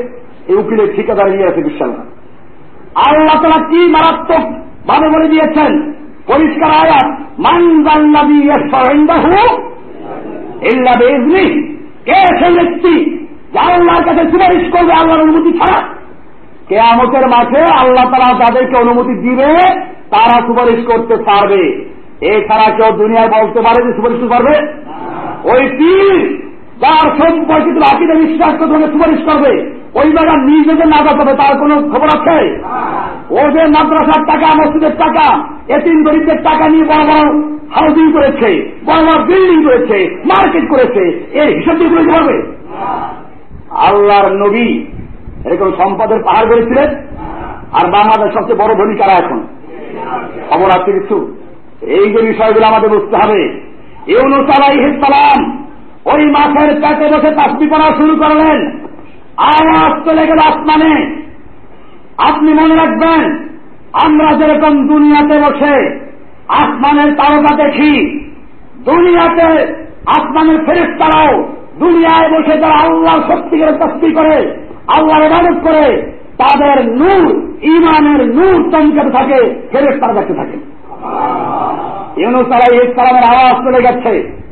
এই উকিলের ঠিকাদার নিয়ে আছে বিশ্বাস না আল্লাহ তারা কি মারাত্মক ভাবে বলে দিয়েছেন? পরিষ্কার আয়াত মানজাল্লাবি ইল্লা কে সেই ব্যক্তি আল্লাহর কাছে সুপারিশ করবে আল্লাহর অনুমতি ছাড়া? কেয়ামতের মাঠে আল্লাহ তারা যাদেরকে অনুমতি দিবে, তারা সুপারিশ করতে পারবে। এছাড়া কেউ দুনিয়ায় বলতে পারে যে সুপারিশ পারবে? ওই পীর যার সম্পর্কিত আকিদে বিশ্বাস করতে সুপারিশ করবে। ওই জায়গা নিজে যে না হবে তার কোন খবর আছে? ও যে মাদ্রাসার টাকা, মসজিদের টাকা, এতিম গরিবদের টাকা নিয়ে বড় বড় হাউজিং করেছে, বড় বড় বিল্ডিং করেছে মার্কেট করেছে, এর হিসাব দিয়ে করে পারবে? আল্লাহর নবী এরকম সম্পদের পাহাড় করেছিলেন আর বাংলাদেশ সবচেয়ে বড় ধনী কারা এখন? খবর আছে কিছু। এই যে বিষয়গুলো আমাদের বুঝতে হবে। এ ইউনুস আলাইহিসালাম ওই মাছের পেটে বসে তাসবি করা শুরু করলেন। আওয়াজ চলে গেল আসমানে। আপনি মনে রাখবেন, আমরা যেরকম দুনিয়াতে বসে আসমানের তারকা দেখি, দুনিয়াতে আসমানের ফেরেস তারাও দুনিয়ায় বসে যারা আল্লাহ সত্যিকার তস্তি করে, আল্লাহর ইবাদত করে, তাদের নূর ইমানের নূর চমকাতে থাকে ফেরেস তারা দেখতে থাকে। ইউনুস আলাই ইসলামের আওয়াজ চলে গেছে।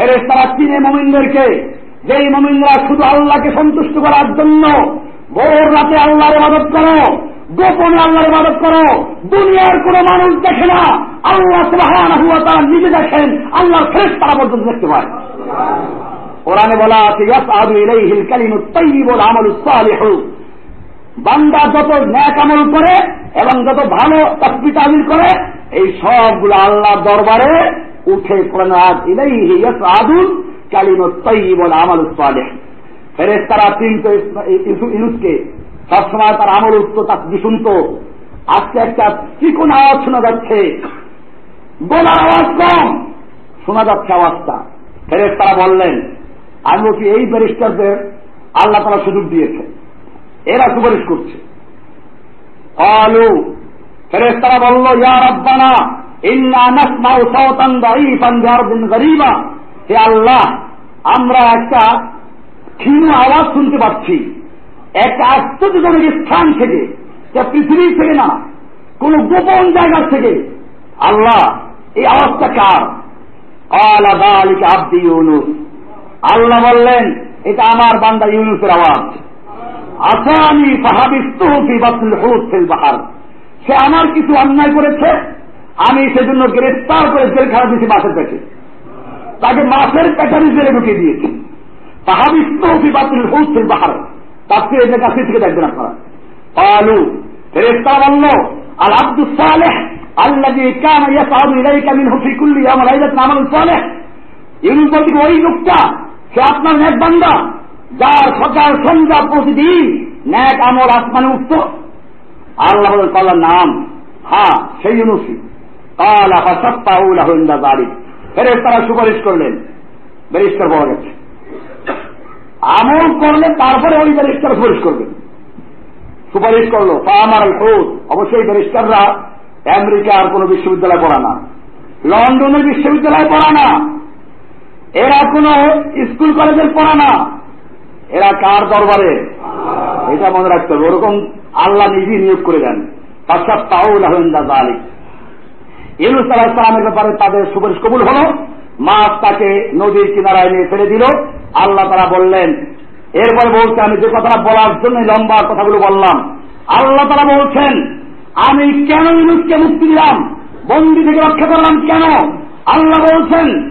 ফেরেস তারা চিনে মমিনদেরকে, যেই মমিনরা শুধু আল্লাহকে সন্তুষ্ট করার জন্য ভোর রাতে আল্লাহর ইবাদত করো, গোপনে আল্লাহর ইবাদত করো, দুনিয়ার কোন মানুষ দেখে না, আল্লাহ সুবহানাহু ওয়া তাআলা নিজে দেখেন আল্লাহর ফেরেস তারা পর্যন্ত দেখতে পায়। কোরআনে বলা আছে ইয়াসআদু ইলাইহিল কালিমুত তাইয়্যিবুল আমালুস সালিহু। বান্দা যত ন্যাক আমল করে এবং যত ভালো তাসবিহ তামিল করে, এই সবগুলো আল্লাহর দরবারে উঠে প্রণাদ ইলাইহি ইয়াসআদুল কালিমুত তাইয়্যিবুল আমালুস সালিহ। ফেরেশতারা ইউনুসকে সবসময় তার আমল উঠত তাসবি শুনত। আজকে একটা চিকন আওয়াজ শোনা যাচ্ছে। গোলার আওয়াজ কম। শোনা যাচ্ছে আওয়াজটা। ফেরেস তারা বললেন, আমি বলছি, এই ব্যারিস্টারদের আল্লাহ তারা সুযোগ দিয়েছে। এরা সুপারিশ করছে। আলু ফেরেস তারা বলল, ইয়া রব্বানা দাঈফান হে আল্লাহ, আমরা একটা ক্ষীণ আওয়াজ শুনতে পাচ্ছি। একটা আশ্চর্যজনক স্থান থেকে, যা পৃথিবীর থেকে না, কোন গোপন জায়গার থেকে। আল্লাহ, এই আওয়াজটা কার? আলাদা আব্দি ইউনুস। আল্লাহ বললেন, এটা আমার বান্দা ইউনুসের আওয়াজ। আসানি সাহাবিস্তুফি বাতুল হুদ ফিল বাহার। সে আমার কিছু অন্যায় করেছে আমি সেজন্য গ্রেফতার করে জেলখানা দিয়েছি মাছের পেটে। তাকে মাছের পেটারি জেলে ঢুকিয়ে দিয়েছি। সাহাবিস্তুফি বাতুল ফিল বাহার। তার থেকে এদের কাছে থেকে দেখবেন আপনারা। আলু ফেরেস্তা বলল আল আব্দুল সালেহ আল্লাহি কান ইয়াসাদু ইলাইকা মিনহু ফি কুল্লি ইয়াওম লাইলাতিন আমালুন সালেহ। ইউনুস বলতে ওই লোকটা, সে আপনার ন্যাক বান্দা, যার সকাল সন্ধ্যা প্রতিদিন ন্যাক আমল আসমানে উঠত। আল্লাহ বলেন তাল্লার নাম হ্যাঁ সেই ইউনুসি তারা সুপারিশ করলেন। ব্যারিস্টার পাওয়া গেছে। আমল করলে তারপরে ওই ব্যারিস্টার সুপারিশ করবেন সুপারিশ করল তা আমার খোঁজ অবশ্যই ব্যারিস্টাররা আমেরিকার কোন বিশ্ববিদ্যালয়ে পড়া না। লন্ডনের বিশ্ববিদ্যালয়ে পড়া না। এরা কোন স্কুল কলেজের পড়া না। এরা কার দরবারে? এটা মনে রাখতে হবে। ওরকম আল্লাহ নিজেই নিয়োগ করে দেন। পাশ্চাৎ তাউল আহমেদা আলী ইউনুস আলাহ ইসলামের ব্যাপারে তাদের সুপারিশ কবুল হল। মাছ তাকে নদীর কিনারায় নিয়ে ফেলে দিল। আল্লাহ তারা বললেন, এরপর বলছে, আমি যে কথাটা বলার জন্য লম্বা কথাগুলো বললাম। আল্লাহ তারা বলছেন, আমি কেন ইউনুসকে মুক্তি দিলাম? বন্দি থেকে রক্ষা করলাম কেন? আল্লাহ বলছেন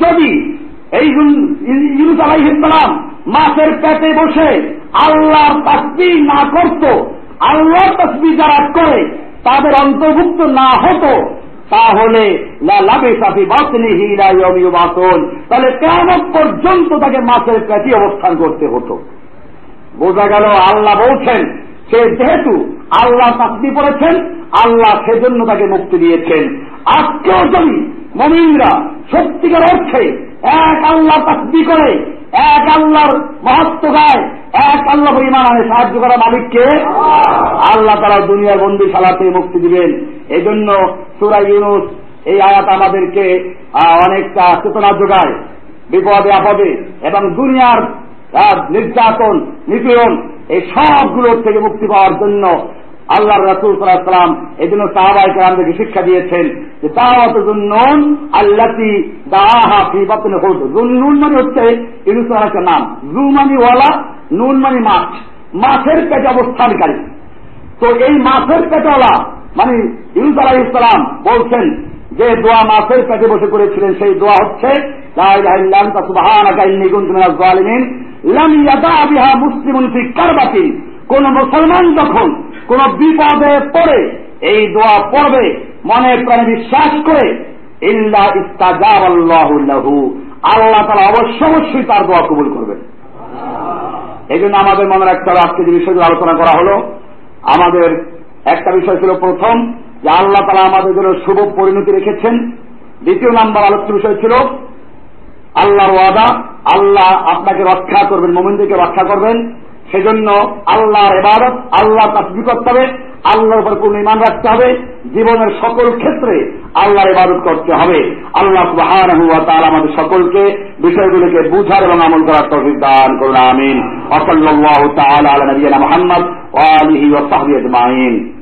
যদি এই ইউনুস আলাইহিস সালাম মাছের পেটে বসে আল্লাহর তাসবি না করত আল্লাহর তাসবি যারা করে, তাদের অন্তর্ভুক্ত না হতো, তাহলে তাহলে কেমন পর্যন্ত তাকে মাছের পেটে অবস্থান করতে হতো। বোঝা গেল আল্লাহ বলছেন, সে যেহেতু আল্লাহ চাকরি করেছেন আল্লাহ সেজন্য তাকে মুক্তি দিয়েছেন। আজকেও যদি মমিনরা সত্যিকার অর্থে এক আল্লাহ তাকবি করে, এক আল্লাহর মহত্ব গায়, এক আল্লাহ পরিমাণ আনে, সাহায্য করা মালিককে আল্লাহ তারা দুনিয়ার বন্দি সালাতে মুক্তি দিবেন। এই জন্য সুরা ইউনুস এই আয়াত আমাদেরকে অনেকটা চেতনা যোগায়, বিপদে আপদে এবং দুনিয়ার নির্যাতন, নিপীড়ন, এই সবগুলোর থেকে মুক্তি পাওয়ার জন্য আল্লাহ রাসুল সাল্লাম এই জন্য সাহাবাই আমাদেরকে শিক্ষা দিয়েছেন যে দাওয়াত নুন আল্লাতি দাহা ফি বাতনে হত নুন মানে হচ্ছে ইউনুস একটা নাম। জু মানে ওয়ালা, নুন মানে মাছ মাছের পেটে অবস্থানকারী। তো এই মাছের পেটওয়ালা মানে ইউনুস আলাহ ইসলাম বলছেন যে দোয়া মাছের পেটে বসে করেছিলেন, সেই দোয়া হচ্ছে কোন মুসলমান যখন কোন বিপদে পড়ে এই দোয়া পড়বে, মনে প্রাণে বিশ্বাস করে, ইল্লা ইস্তাজাবু আল্লাহ তারা অবশ্য অবশ্যই তার দোয়া কবুল করবেন। এই জন্য আমাদের মনে রাখতে হবে, আজকে যে বিষয়গুলো আলোচনা করা হলো, আমাদের একটা বিষয় ছিল প্রথম, যে আল্লাহ তালা আমাদের জন্য শুভ পরিণতি রেখেছেন। দ্বিতীয় নাম্বার আলোচ্য বিষয় ছিল, আল্লাহর ওয়াদা, আল্লাহ আপনাকে রক্ষা করবেন, মোমিনদেরকে রক্ষা করবেন। সেজন্য আল্লাহর এবারত আল্লাহ তাসবি করতে হবে, আল্লাহর উপর কোন ইমান রাখতে হবে, জীবনের সকল ক্ষেত্রে আল্লাহর ইবাদত করতে হবে। আল্লাহ সুবহান আমাদের সকলকে বিষয়গুলিকে বুঝার এবং আমল করার তৌফিক দান করুন, আমিন। অসল্লাহ তাল আল নবীনা মোহাম্মদ ওয়ালিহি ওয়া সাহবিহি আজমাইন।